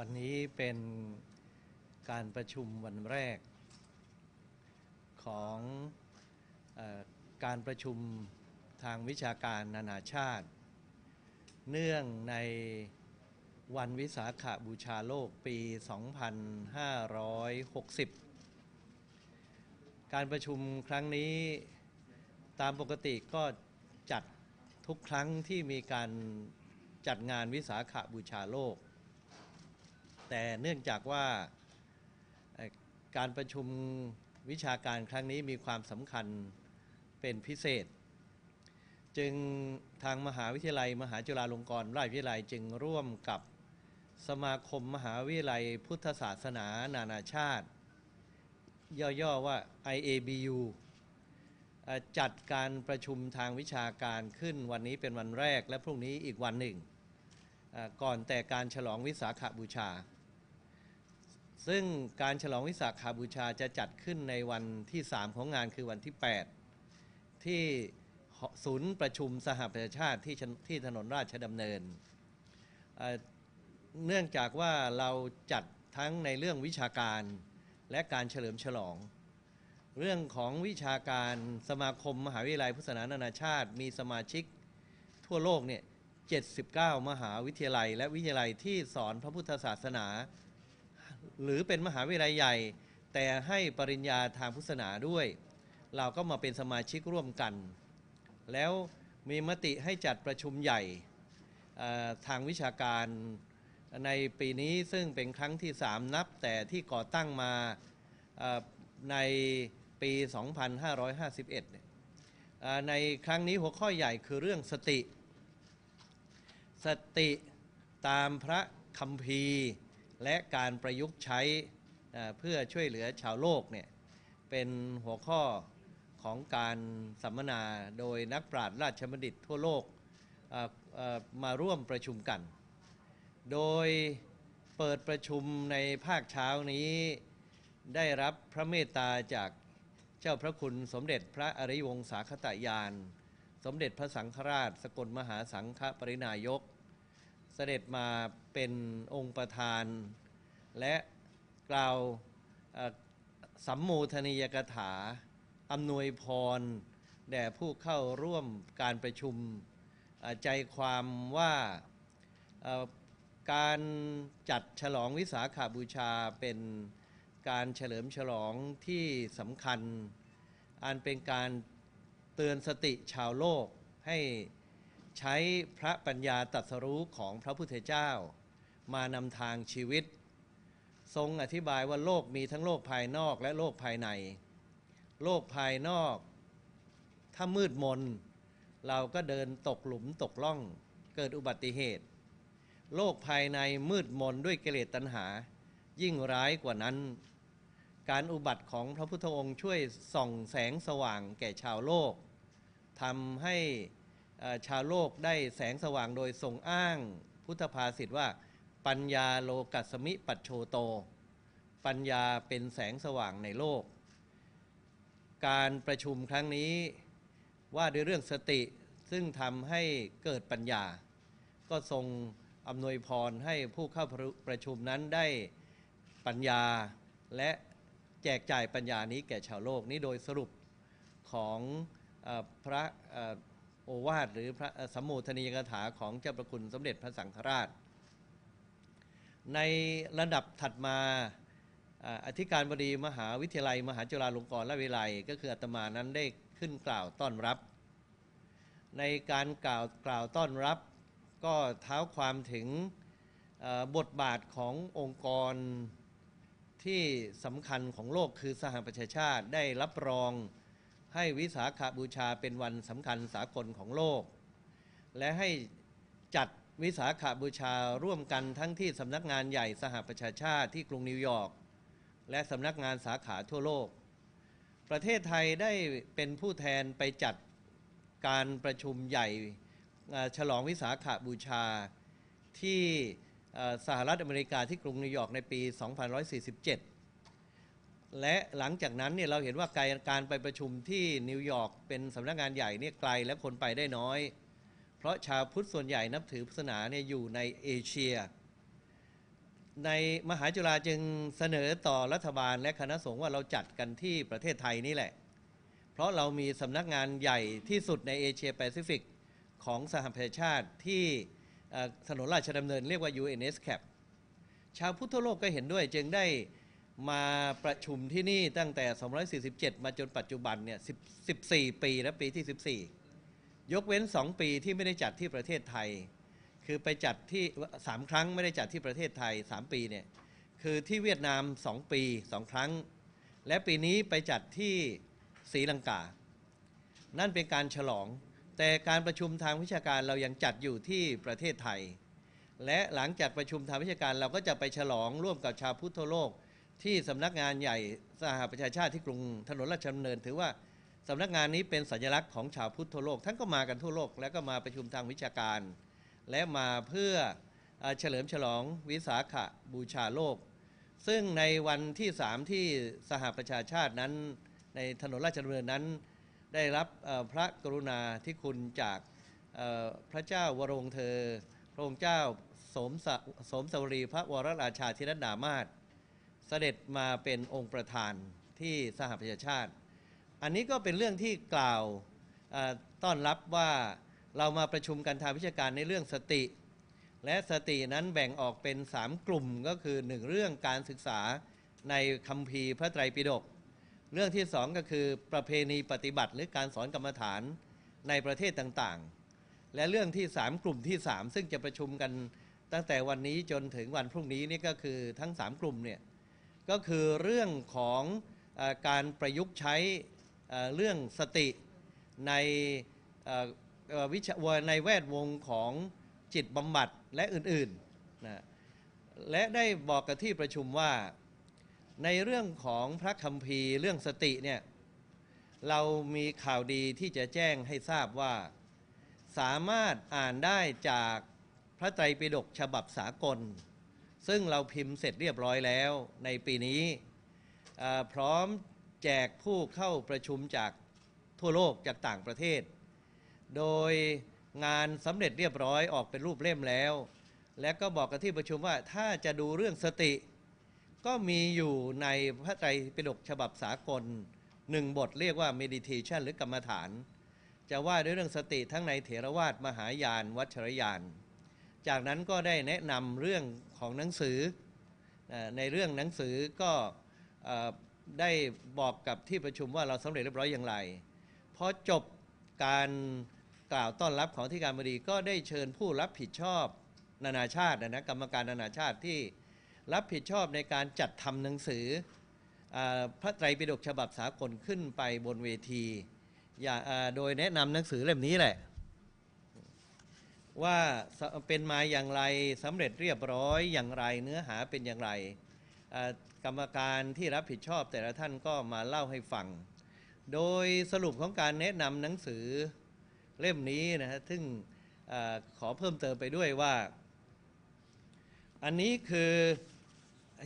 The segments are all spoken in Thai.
วันนี้เป็นการประชุมวันแรก ของอการประชุมทางวิชาการนานาชาติ เนื่องในวันวิสาขบูชาโลกปี 2560 การประชุมครั้งนี้ตามปกติก็จัดทุกครั้งที่มีการจัดงานวิสาขบูชาโลก แต่เนื่องจากว่าการประชุมวิชาการครั้งนี้มีความสำคัญเป็นพิเศษ จึงทางมหาวิทยาลัย มหาจุฬาลงกรณราชวิทยาลัยจึงร่วมกับสมาคมมหาวิทยาลัยพุทธศาสนานานาชาติ ย่อๆว่า IABU จัดการประชุมทางวิชาการขึ้นวันนี้เป็นวันแรกและพรุ่งนี้อีกวันหนึ่ง ก่อนแต่การฉลองวิสาขบูชา ซึ่งการฉลองวิสาขาบูชาจะจัดขึ้นในวันที่ 3 ของงานคือวันที่ 8 ที่ศูนย์ประชุมสหประชาชาติที่ที่ถนนราชดำเนินเอ่อเนื่องจากว่าเราจัดทั้งในเรื่องวิชาการและการเฉลิมฉลอง เรื่องของวิชาการสมาคมมหาวิทยาลัยพุทธศาสนานานาชาติ มีสมาชิกทั่วโลกเนี่ย79 มหาวิทยาลัย และวิทยาลัยที่สอนพระพุทธศาสนา หรือเป็นมหาวิทยาลัยใหญ่ แต่ให้ปริญญาทางพุทธศาสนาด้วย เราก็มาเป็นสมาชิกร่วมกัน แล้วมีมติให้จัดประชุมใหญ่ทางวิชาการในปีนี้ซึ่งเป็นครั้งที่ 3 นับ แต่ที่ก่อตั้งมาในปี 2551 ในครั้งนี้หัวข้อใหญ่คือเรื่องสติ สติตามพระคัมภีร์ และการประยุกต์ใช้เพื่อช่วยเหลือชาวโลกเนี่ยเป็นหัวข้อของการสัมมนาโดยนักปราชญ์ราชบัณฑิตทั่วโลกมาร่วมประชุมกัน โดยเปิดประชุมในภาคเช้านี้ได้รับพระเมตตาจากเจ้าพระคุณสมเด็จพระอริยวงศาคตยาน สมเด็จพระสังฆราช สกลมหาสังฆปรินายก เสด็จมาเป็นองค์ประธาน และกล่าวสัมโมทนียกถาอำนวยพร แด่ผู้เข้าร่วมการประชุมใจความว่าการจัดฉลองวิสาขาบูชาเป็นการเฉลิมฉลองที่สำคัญ อันเป็นการเตือนสติชาวโลกให้ ใช้พระปัญญาตรัสรู้ของพระพุทธเจ้า มานำทางชีวิต ทรงอธิบายว่าโลกมีทั้งโลกภายนอกและโลกภายใน โลกภายนอก ถ้ามืดมน เราก็เดินตกหลุมตกล่องเกิดอุบัติเหตุ โลกภายในมืดมนด้วยกิเลสตัณหา ยิ่งร้ายกว่านั้น การอุบัติของพระพุทธองค์ช่วยส่องแสงสว่างแก่ชาวโลกทำให้ ชาวโลกได้แสงสว่างโดยทรงอ้าง พุทธภาษิตว่า ปัญญาโลกัสมิปัจโชโต ปัญญาเป็นแสงสว่างในโลก การประชุมครั้งนี้ว่าด้วยเรื่องสติซึ่งทำให้เกิดปัญญา ก็ทรงอำนวยพรให้ผู้เข้าประชุมนั้นได้ปัญญาและแจกจ่ายปัญญานี้แก่ชาวโลกนี้โดยสรุปของอพระ โอวาทหรือพระสัมโมทนียกถาของเจ้าประคุณสมเด็จพระสังฆราช ในระดับถัดมาอธิการบดีมหาวิทยาลัย มหาจุฬาลงกรณราชวิทยาลัย ก็คืออาตมานั้นได้ขึ้นกล่าวต้อนรับ ในการกล่าวกล่าวต้อนรับ ก็เท้าความถึงบทบาทขององค์กรที่สำคัญของโลกคือสหประชาชาติได้รับรอง ให้วิสาขาบูชาเป็นวันสำคัญสากลของโลก และให้จัดวิสาขาบูชาร่วมกันทั้งที่สำนักงานใหญ่สหประชาชาติที่กรุงนิวยอร์กและสำนักงานสาขาทั่วโลก ประเทศไทยได้เป็นผู้แทนไปจัดการประชุมใหญ่ฉลองวิสาขาบูชาที่สหรัฐอเมริกาที่กรุงนิวยอร์กในปี2547 และหลังจากนั้นเนี่ยเราเห็นว่าการการไปประชุมที่นิวยอร์กเป็นสำนักงานใหญ่เนี่ยไกลและคนไปได้น้อย เพราะชาวพุทธส่วนใหญ่นับถือศาสนาเนี่ยอยู่ในเอเชีย ในมหาจุฬาจึงเสนอต่อรัฐบาลและคณะสงฆ์ว่าเราจัดกันที่ประเทศไทยนี่แหละ เพราะเรามีสำนักงานใหญ่ที่สุดในเอเชียแปซิฟิกของสหประชาชาติที่ถนนราชดำเนินเรียกว่า UNESCAP ชาวพุทธโลกก็เห็นด้วยจึงได้ มาประชุมที่นี่ตั้งแต่ 247 มาจนปัจจุบันเนี่ย14 ปีและปีที่ 14 ยกเว้น 2 ปีที่ไม่ได้จัดที่ประเทศไทย คือไปจัดที่ 3 ครั้งไม่ได้จัดที่ประเทศไทย 3 ปีเนี่ยคือที่เวียดนาม 2 ปี 2 ครั้ง และปีนี้ไปจัดที่ศรีลังกา นั่นเป็นการฉลอง แต่การประชุมทางวิชาการเรายังจัดอยู่ที่ประเทศไทย และหลังจากประชุมทางวิชาการเราก็จะไปฉลองร่วมกับชาวพุทธโลก ที่สำนักงานใหญ่สหประชาชาติที่กรุงถนนราชดำเนิน ถือว่าสำนักงานนี้เป็นสัญลักษณ์ของชาวพุทธทั่วโลกท่านก็มากันทั่วโลก แล้วก็มาประชุมทางวิชาการ และมาเพื่อเฉลิมฉลองวิสาขบูชาโลก ซึ่งในวันที่สามที่สหประชาชาตินั้น ในถนนราชดำเนินนั้น ได้รับพระกรุณาธิคุณจากพระเจ้าวรวงเธอ พระองค์เจ้าสมสสมสวรีพระวรราชาธินดามาศ เสด็จมาเป็นองค์ประธานที่สหประชาชาติ อันนี้ก็เป็นเรื่องที่กล่าวต้อนรับว่าเรามาประชุมกันทางวิชาการในเรื่องสติ และสตินั้นแบ่งออกเป็น 3 กลุ่มก็คือหนึ่งเรื่องการศึกษาในคัมภีร์พระไตรปิฎกเรื่องที่สองก็คือประเพณีปฏิบัติหรือการสอนกรรมฐานในประเทศต่างๆ และเรื่องที่สามกลุ่มที่สามซึ่งจะประชุมกันตั้งแต่วันนี้จนถึงวันพรุ่งนี้นี่ก็คือทั้งสามกลุ่มเนี่ย ก็คือเรื่องของอการประยุกต์ใช้เรื่องสติในวิชาในแวดวงของจิตบำบัดและอื่นๆนะและได้บอกกับที่ประชุมว่าในเรื่องของพระคัมภีร์เรื่องสติเนี่ยเรามีข่าวดีที่จะแจ้งให้ทราบว่า สามารถอ่านได้จากพระไตรปิฎกฉบับสากล ซึ่งเราพิมพ์เสร็จเรียบร้อยแล้วในปีนี้ พร้อมแจกผู้เข้าประชุมจากทั่วโลกจากต่างประเทศ โดยงานสำเร็จเรียบร้อยออกเป็นรูปเล่มแล้ว และก็บอกกับที่ประชุมว่าถ้าจะดูเรื่องสติ ก็มีอยู่ในพระไตรปิฎกฉบับสากลหนึ่งบทเรียกว่า meditation หรือกรรมฐาน จะว่าด้วยเรื่องสติทั้งในเถรวาทมหายาน วัชรยาน จากนั้นก็ได้แนะนำเรื่อง ของหนังสือ ในเรื่องหนังสือก็ได้บอกกับที่ประชุมว่าเราสำเร็จเรียบร้อยอย่างไรพอจบการกล่าวต้อนรับของที่การบดีก็ได้เชิญผู้รับผิดชอบนานาชาตินะนะกรรมการนานาชาติที่รับผิดชอบในการจัดทำหนังสืออพระไตรปิฎกฉบับสากลขึ้นไปบนเวทีโดยแนะนำหนังสือเล่มนี้แหละ ว่าเป็นมาอย่างไรสำเร็จเรียบร้อยอย่างไรเนื้อหาเป็นอย่างไร กรรมการที่รับผิดชอบแต่ละท่านก็มาเล่าให้ฟัง โดยสรุปของการแนะนำหนังสือเล่มนี้นะฮะซึ่งอขอเพิ่มเติมไปด้วยว่า อันนี้คือ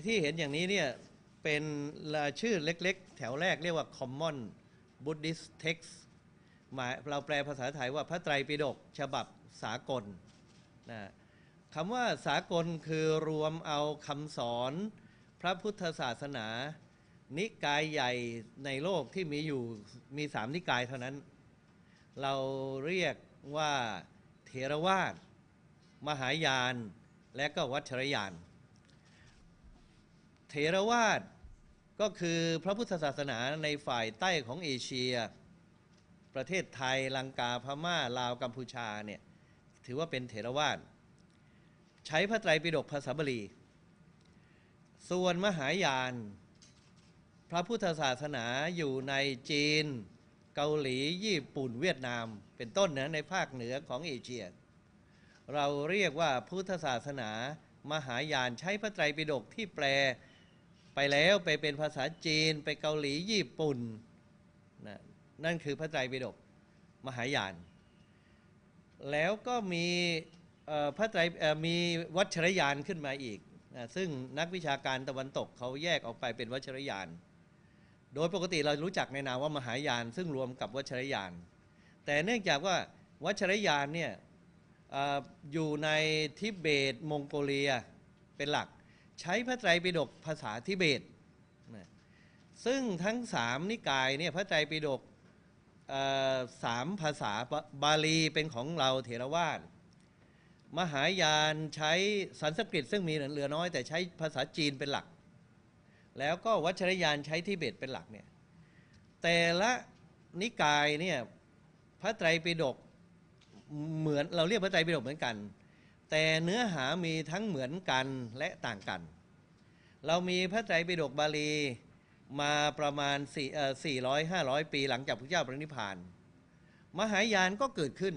ที่เห็นอย่างนี้เนี่ยเป็นชื่อเล็กๆ แถวแรกเรียกว่า common Buddhist text เราแปลภาษาไทยว่าพระไตรปิฎกฉบับสากลนะคำว่าสากลคือรวมเอาคำสอนพระพุทธศาสนา นิกายใหญ่ในโลกที่มีอยู่มีสามนิกายเท่านั้น เราเรียกว่าเถรวาทมหายานและก็วัชรยานเถรวาทก็คือพระพุทธศาสนาในฝ่ายใต้ของเอเชีย ประเทศไทยลังกาพม่าลาวกัมพูชาเนี่ยถือว่าเป็นเถรวาทใช้พระไตรปิฎกภาษาบาลี ส่วนมหายาน พระพุทธศาสนาอยู่ในจีน เกาหลีญี่ปุ่นเวียดนาม เป็นต้นนะในภาคเหนือของเอเชีย เราเรียกว่าพุทธศาสนามหายานใช้พระไตรปิฎกที่แปลไปแล้วไปเป็นภาษาจีนไปเกาหลีญี่ปุ่น นั่นคือพระไตรปิฎกมหายาน แล้วก็มีพระไตรมีวัชรยานขึ้นมาอีก ซึ่งนักวิชาการตะวันตกเขาแยกออกไปเป็นวัชรยาน โดยปกติเรารู้จักในนามว่ามหายาน ซึ่งรวมกับวัชรยาน แต่เนื่องจากว่าวัชรยานเนี่ยออยู่ในทิเบตมองโกเลียเป็นหลัก ใช้พระไตรปิฎกภาษาทิเบต ซึ่งทั้งสามนิกายเนี่ยพระไตรปิฎก สามภาษาบาบาลีเป็นของเราเถรวาทมหายานใช้สันสกฤตซึ่งมีเหลือน้อย แต่ใช้ภาษาจีนเป็นหลัก แล้วก็วัชรยานใช้ทิเบตเป็นหลักเนี่ยแต่ละนิกายเนี่ยพระไตรปิฎกเหมือนเราเรียกพระไตรปิฎกเหมือนกัน แต่เนื้อหามีทั้งเหมือนกันและต่างกัน เรามีพระไตรปิฎกบาลี มาประมาณ4เอ่อ400 500ปีหลังจากพระเจ้าปรินิพาน มหายานก็เกิดขึ้น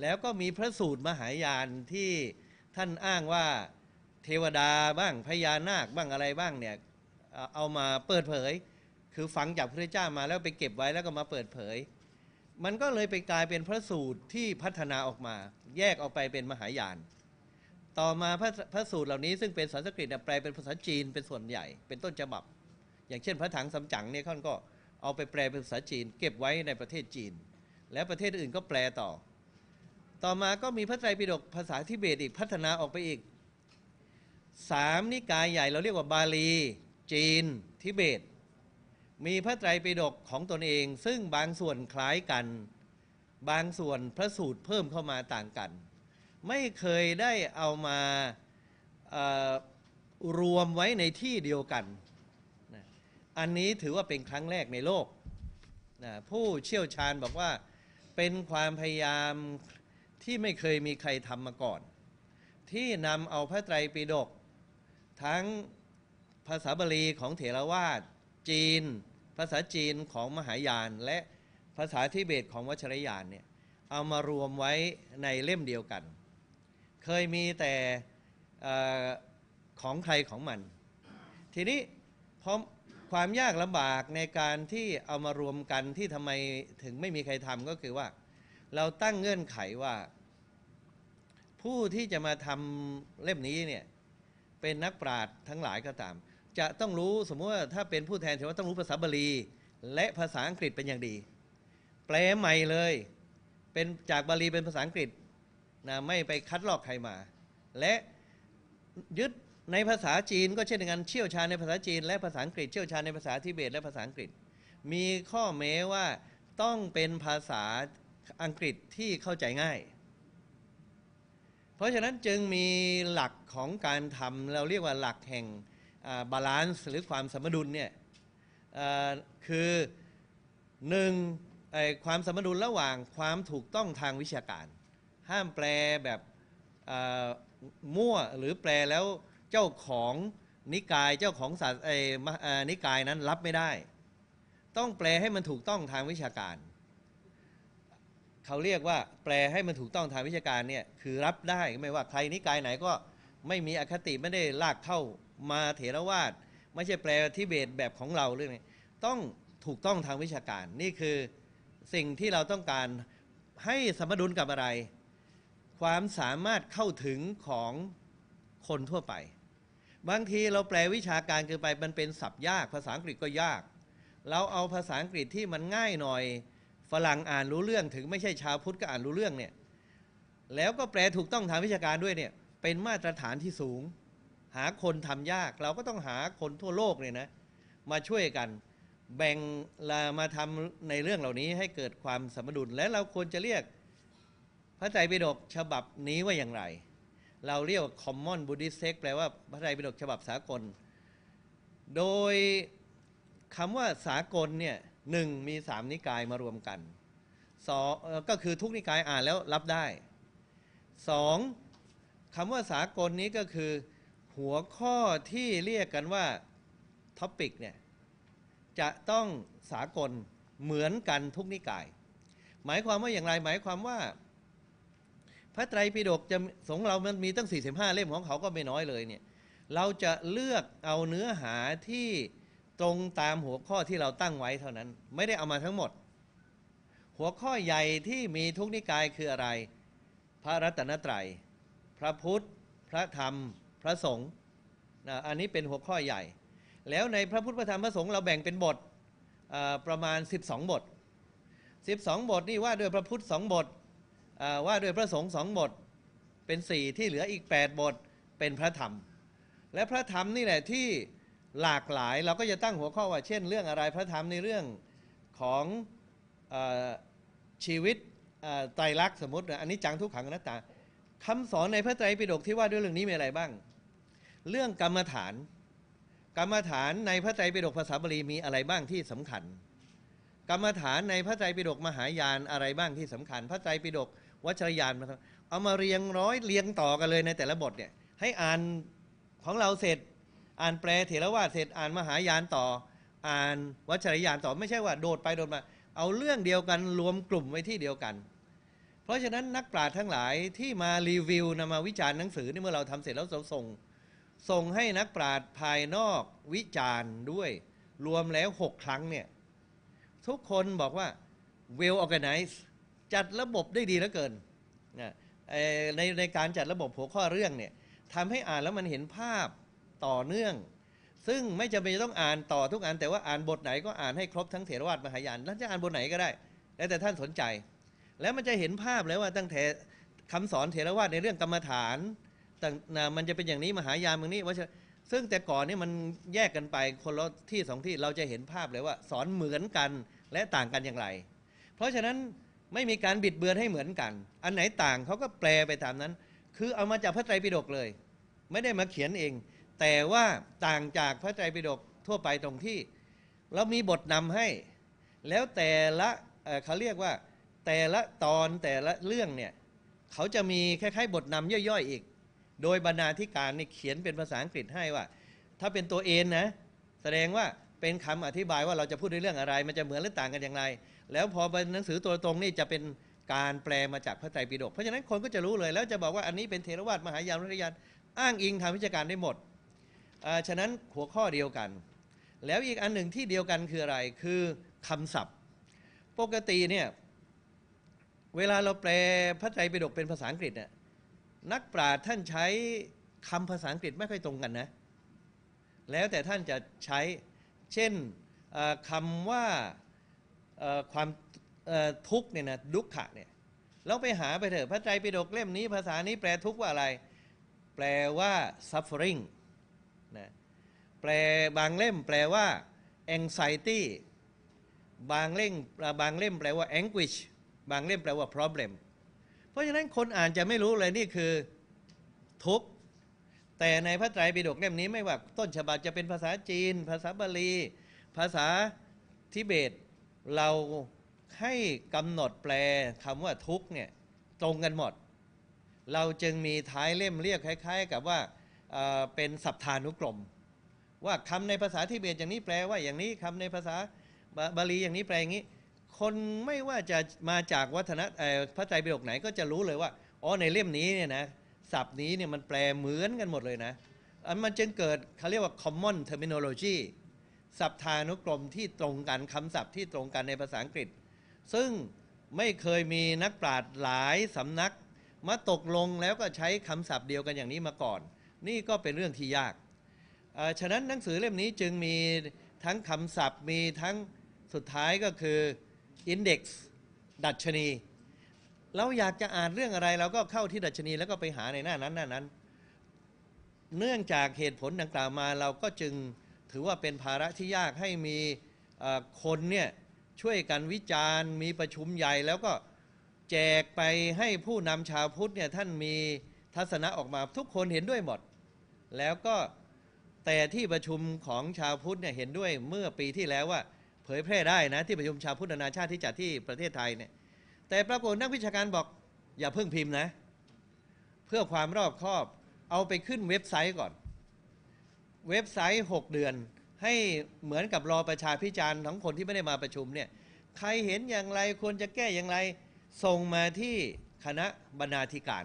แล้วก็มีพระสูตรมหายานที่ท่านอ้างว่าเทวดาบ้างพญานาคบ้างอะไรบ้างเนี่ยเอามาเปิดเผย คือฟังจากพระเจ้ามาแล้วไปเก็บไว้แล้วก็มาเปิดเผย มันก็เลยไปกลายเป็นพระสูตรที่พัฒนาออกมา แยกออกไปเป็นมหายาน ต่อมาพระพระสูตรเหล่านี้ซึ่งเป็นสันสกฤตแปลเป็นภาษาจีนเป็นส่วนใหญ่เป็นต้นฉบับ อย่างเช่นพระถังสำจั๋งเนี่ยท่านก็เอาไปแปลเป็นภาษาจีน เก็บไว้ในประเทศจีน และประเทศอื่นก็แปลต่อ ต่อมาก็มีพระไตรปิฎกภาษาทิเบตอีกพัฒนาออกไปอีกสามนิกายใหญ่เราเรียกว่าบาลี จีน ทิเบต มีพระไตรปิฎกของตนเอง ซึ่งบางส่วนคล้ายกัน บางส่วนพระสูตรเพิ่มเข้ามาต่างกัน ไม่เคยได้เอามาอ่อรวมไว้ในที่เดียวกัน อันนี้ถือว่าเป็นครั้งแรกในโลกนะผู้เชี่ยวชาญบอกว่าเป็นความพยายามที่ไม่เคยมีใครทำมาก่อน ที่นำเอาพระไตรปิฎกทั้งภาษาบาลีของเถรวาทจีน ภาษาจีนของมหายาน และภาษาทิเบตของวัชรยานเนี่ยเอามารวมไว้ในเล่มเดียวกัน เคยมีแต่ของใครของมัน ทีนี้พราะ ความยากลำบากในการที่เอามารวมกันที่ทำไมถึงไม่มีใครทำก็คือว่า เราตั้งเงื่อนไขว่า ผู้ที่จะมาทำเล่มนี้เนี่ยเป็นนักปราชญ์ทั้งหลายก็ตาม จะต้องรู้สมมติว่าถ้าเป็นผู้แทนถือว่าต้องรู้ภาษาบาลี และภาษาอังกฤษเป็นอย่างดี แปลใหม่เลย เป็นจากบาลีเป็นภาษาอังกฤษนะไม่ไปคัดลอกใครมา และยึด ในภาษาจีนก็เช่นเดียวกันเชี่ยวชาญในภาษาจีน และภาษาอังกฤษเชี่ยวชาญในภาษาทิเบตและภาษาอังกฤษ มีข้อแม้ว่าต้องเป็นภาษาอังกฤษที่เข้าใจง่าย เพราะฉะนั้นจึงมีหลักของการทำเราเรียกว่าหลักแห่ง balance หรือความสมดุลเนี่ยคือหนึ่งความสมดุลระหว่างความถูกต้องทางวิชาการ ห้ามแปลแบบมั่วหรือแปลแล้ว เจ้าของนิกายเจ้าของศาสไอ้มหอ่านิกายนั้นรับไม่ได้ ต้องแปลให้มันถูกต้องทางวิชาการ เขาเรียกว่า แปลให้มันถูกต้องทางวิชาการเนี่ยคือรับได้ไม่ว่าใครนิกายไหนก็ไม่มีอคติไม่ได้ลากเข้ามาเถรวาทไม่ใช่แปลทิเบตแบบของเราเรื่องนี้ต้องถูกต้องทางวิชาการ นี่คือสิ่งที่เราต้องการให้สมดุลกับอะไร ความสามารถเข้าถึงของคนทั่วไป บางทีเราแปลวิชาการเกินไปมันเป็นศัพท์ยาก ภาษาอังกฤษก็ยาก เราเอาภาษาอังกฤษที่มันง่ายหน่อย ฝรั่งอ่านรู้เรื่องถึงไม่ใช่ชาวพุทธก็อ่านรู้เรื่องเนี่ยแล้วก็แปลถูกต้องทางวิชาการด้วยเนี่ยเป็นมาตรฐานที่สูง หาคนทำยาก เราก็ต้องหาคนทั่วโลกเนี่ยนะมาช่วยกัน แบ่งลามาทำในเรื่องเหล่านี้ให้เกิดความสมดุลและเราควรจะเรียกพระไตรปิฎกฉบับนี้ว่าอย่างไร เราเรียกว่า common Buddhist text แปลว่าพระไตรปิฎกฉบับสากล โดยคำว่าสากลเนี่ยหนึ่งมีสามนิกายมารวมกันสองก็คือทุกนิกายอ่านแล้วรับได้สองคำว่าสากลนี้ก็คือหัวข้อที่เรียกกันว่า topic เนี่ยจะต้องสากลเหมือนกันทุกนิกาย หมายความว่าอย่างไรหมายความว่า พระไตรปิฎกของเรามันมีตั้ง 45 เล่มของเขาก็ไม่น้อยเลยเนี่ยเราจะเลือกเอาเนื้อหาที่ตรงตามหัวข้อที่เราตั้งไว้เท่านั้น ไม่ได้เอามาทั้งหมด หัวข้อใหญ่ที่มีทุกนิกายคืออะไร พระรัตนตรัย พระพุทธ พระธรรม พระสงฆ์นะอันนี้เป็นหัวข้อใหญ่ แล้วในพระพุทธพระธรรมพระสงฆ์เราแบ่งเป็นบทประมาณ 12 บท 12 บทนี่ว่าด้วยพระพุทธสองบท ว่าด้วยพระสงฆ์สองบทเป็นสี่ที่เหลืออีก 8 บทเป็นพระธรรม และพระธรรมนี่แหละที่หลากหลายเราก็จะตั้งหัวข้อว่าเช่น เรื่องอะไรพระธรรมในเรื่องของอชีวิตไตรลักษณ์สมมติอันนี้จังทุกขังอนัตตาคำสอนในพระไตรปิฎกที่ว่าด้วยเรื่องนี้มีอะไรบ้าง เรื่องกรรมฐาน กรรมฐานในพระไตรปิฎกภาษาบาลีมีอะไรบ้างที่สำคัญ กรรมฐานในพระไตรปิฎกมหายานอะไรบ้างที่สำคัญ พระไตรปิฎก วัชรยานมาเอามาเรียงร้อยเรียงต่อกันเลยในแต่ละบทเนี่ยให้อ่านของเราเสร็จ อ่านแปลเถรวาทเสร็จอ่านมหายานต่อ อ่านวัชรยานต่อไม่ใช่ว่าโดดไปโดดมา เอาเรื่องเดียวกันรวมกลุ่มไว้ที่เดียวกัน เพราะฉะนั้นนักปราชญ์ทั้งหลายที่มารีวิวนำมาวิจารณ์หนังสือนี่เมื่อเราทำเสร็จแล้วส่งส่งให้นักปราชญ์ภายนอกวิจารณ์ด้วย รวมแล้วหกครั้งเนี่ยทุกคนบอกว่า well organized จัดระบบได้ดีเหลือเกินนะในในการจัดระบบหัวข้อเรื่องเนี่ยทำให้อ่านแล้วมันเห็นภาพต่อเนื่อง ซึ่งไม่จำเป็นจะต้องอ่านต่อทุกอัน แต่ว่าอ่านบทไหนก็อ่านให้ครบทั้งเถรวาทมหายานแล้วจะอ่านบทไหนก็ได้ แล้วแต่ท่านสนใจ แล้วมันจะเห็นภาพแล้วว่าตั้งแต่คำสอนเถรวาทในเรื่องกรรมฐานต่างมันจะเป็นอย่างนี้มหายานมึงนี้ว่าซึ่งแต่ก่อนนี่มันแยกกันไปคนละที่สองที่เราจะเห็นภาพเลยว่า สอนเหมือนกันและต่างกันอย่างไร เพราะฉะนั้น ไม่มีการบิดเบือนให้เหมือนกัน อันไหนต่างเขาก็แปลไปตามนั้น คือเอามาจากพระไตรปิฎกเลย ไม่ได้มาเขียนเอง แต่ว่าต่างจากพระไตรปิฎกทั่วไปตรงที่ เรามีบทนำให้ แล้วแต่ละเเขาเรียกว่าแต่ละตอนแต่ละเรื่องเนี่ยเขาจะมีคล้ายๆ บทนำย่อยๆอีก โดยบรรณาธิการนี่เขียนเป็นภาษาอังกฤษให้ว่า ถ้าเป็นตัวเอนนะ แสดงว่า เป็นคำอธิบายว่าเราจะพูดในเรื่องอะไร มันจะเหมือนหรือต่างกันอย่างไร แล้วพอเป็นหนังสือตัวตรงนี่จะเป็นการแปลมาจากพระไตรปิฎกเพราะฉะนั้นคนก็จะรู้เลย แล้วจะบอกว่าอันนี้เป็นเทรวาทมหายานวิทยานอ้างอิงทางวิชาการได้หมดฉะนั้นหัวข้อเดียวกัน แล้วอีกอันหนึ่งที่เดียวกันคืออะไรคือคำศัพท์ ปกติเนี่ยเวลาเราแปลพระไตรปิฎกเป็นภาษาอังกฤษเนี่ยนักปราชญ์ท่านใช้คำภาษาอังกฤษไม่ค่อยตรงกันนะ แล้วแต่ท่านจะใช้ เช่นคำว่าความทุกข์เนี่ยนะดุขะเนี่ยเราไปหาไปเถอะพระไตรปิฎกเล่มนี้ภาษานี้แปลทุกว่าอะไร แปลว่า suffering นะแปลบางเล่มแปลว่า anxiety บางเล่มบางเล่มแปลว่า anguish บางเล่มแปลว่า problem เพราะฉะนั้นคนอ่านจะไม่รู้เลยนี่คือทุกข์ แต่ในพระไตรปิฎกเล่มนี้ไม่ว่าต้นฉบับจะเป็นภาษาจีน ภาษาบาลี ภาษาทิเบต เราให้กำหนดแปลคำว่าทุกเนี่ยตรงกันหมด เราจึงมีท้ายเล่มเรียกคล้าย ๆ กับว่าเป็นสัพทานุกรม ว่าคำในภาษาทิเบตอย่างนี้แปลว่าอย่างนี้คำในภาษาบาบาลีอย่างนี้แปลอย่างนี้ คนไม่ว่าจะมาจากวัฒนพระไตรปิฎกไหนก็จะรู้เลยว่าอ๋อในเล่มนี้เนี่ยนะ ศัพท์นี้เนี่ยมันแปลเหมือนกันหมดเลยนะอันมันจึงเกิดเขาเรียกว่า common terminology ศัพทานุกรมที่ตรงกันคำศัพท์ที่ตรงกันในภาษาอังกฤษ ซึ่งไม่เคยมีนักปราชญ์หลายสำนัก มาตกลงแล้วก็ใช้คำศัพท์เดียวกันอย่างนี้มาก่อน นี่ก็เป็นเรื่องที่ยาก ฉะนั้นหนังสือเล่มนี้จึงมีทั้งคำศัพท์มีทั้งสุดท้ายก็คือ index ดัชนี เราอยากจะอ่านเรื่องอะไรเราก็เข้าที่ดัชนีแล้วก็ไปหาในหน้านั้นหน้านั้น เนื่องจากเหตุผลดังกล่าวมาเราก็จึงถือว่าเป็นภาระที่ยากให้มีคนเนี่ยช่วยกันวิจารณ์ มีประชุมใหญ่แล้วก็แจกไปให้ผู้นำชาวพุทธเนี่ยท่านมีทัศนะออกมาทุกคนเห็นด้วยหมด แล้วก็แต่ที่ประชุมของชาวพุทธเนี่ยเห็นด้วยเมื่อปีที่แล้วว่า เผยแพร่ได้นะที่ประชุมชาวพุทธนานาชาติที่จัดที่ประเทศไทยเนี่ย แต่ปรากฏนักวิชาการบอก อย่าเพิ่งพิมพ์นะ เพื่อความรอบคอบ เอาไปขึ้นเว็บไซต์ก่อน เว็บไซต์ 6 เดือน ให้เหมือนกับรอประชาพิจารณ์ของคนที่ไม่ได้มาประชุมเนี่ยใครเห็นอย่างไรควรจะแก้อย่างไรส่งมาที่คณะบรรณาธิการ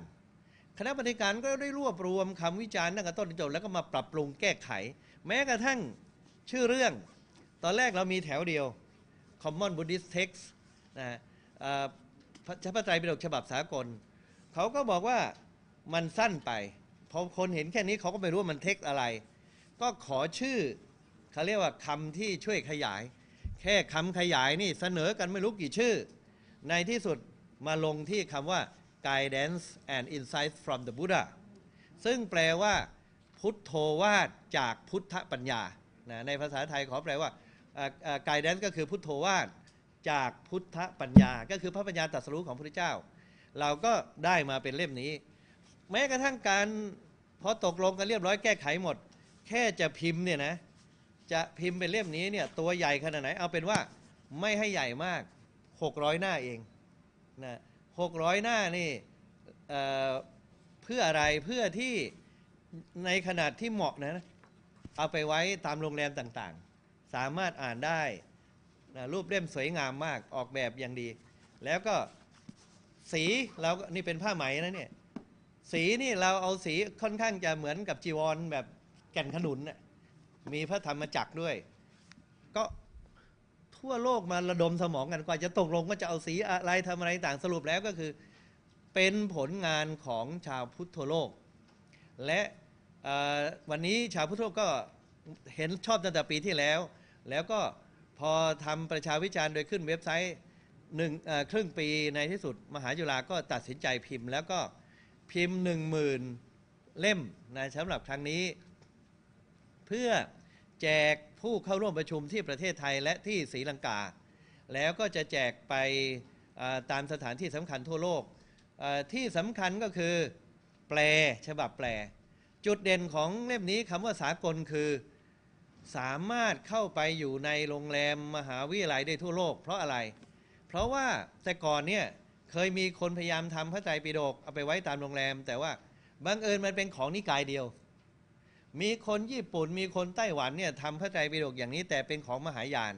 คณะบรรณาธิการก็ได้รวบรวมคำวิจารณ์ตั้งแต่ต้นจนจบแล้วก็มาปรับปรุงแก้ไข แม้กระทั่งชื่อเรื่อง ตอนแรกเรามีแถวเดียว Common Buddhist Text นะฮะ พระไตรปิฎกฉบับสากลเขาก็บอกว่ามันสั้นไปพอคนเห็นแค่นี้เขาก็ไม่รู้ว่ามันเท็กอะไร ก็ขอชื่อเขาเรียกว่าคำที่ช่วยขยาย แค่คำขยายนี่เสนอกันไม่รู้กี่ชื่อ ในที่สุดมาลงที่คำว่า guidance and insights from the Buddha ซึ่งแปลว่า พุทโธวาดจากพุทธปัญญา ในภาษาไทยขอแปลว่าไกด์แดนก็คือพุทโธวาด จากพุทธปัญญา ก็คือพระปัญญาตรัสรู้ของพระพุทธเจ้า เราก็ได้มาเป็นเล่มนี้ แม้กระทั่งการพอตกลงกันเรียบร้อยแก้ไขหมด แค่จะพิมพ์เนี่ยนะจะพิมพ์เป็นเล่มนี้เนี่ยตัวใหญ่ขนาดไหน เอาเป็นว่าไม่ให้ใหญ่มาก 600 หน้าเองนะ600หน้านี่เอ่อเพื่ออะไรเพื่อที่ในขนาดที่เหมาะนะเอาไปไว้ตามโรงแรมต่างๆ สามารถอ่านได้ นะรูปเล่มสวยงามมากออกแบบอย่างดี แล้วก็สีเรานี่เป็นผ้าไหมนะเนี่ยสีนี่เราเอาสีค่อนข้างจะเหมือนกับจีวรแบบแก่นขนุนน่ะมีพระธรรมจักรด้วย ก็ทั่วโลกมาระดมสมองกันกว่าจะตกลงว่าจะเอาสีอะไรทำอะไรต่างสรุปแล้วก็คือ เป็นผลงานของชาวพุทธโลก และวันนี้ชาวพุทธโลกก็เห็นชอบตั้งแต่ปีที่แล้ว แล้วก็ พอทำประชาวิจารณ์โดยขึ้นเว็บไซต์หนึ่งครึ่งปีในที่สุด มหาจุฬาก็ตัดสินใจพิมพ์ แล้วก็พิมพ์หนึ่งหมื่นเล่มนะสำหรับครั้งนี้ เพื่อแจกผู้เข้าร่วมประชุมที่ประเทศไทยและที่ศรีลังกา แล้วก็จะแจกไปตามสถานที่สำคัญทั่วโลกที่สำคัญก็คือ แปลฉบับแปล จุดเด่นของเล่มนี้คำว่าสากลคือ สามารถเข้าไปอยู่ในโรงแรมมหาวิทยาลัยได้ทั่วโลก เพราะอะไร เพราะว่าแต่ก่อนเนี่ยเคยมีคนพยายามทำพระไตรปิฎกเอาไปไว้ตามโรงแรม แต่ว่าบังเอิญมันเป็นของนิกายเดียว มีคนญี่ปุ่นมีคนไต้หวันเนี่ยทำพระไตรปิฎกอย่างนี้แต่เป็นของมหายาน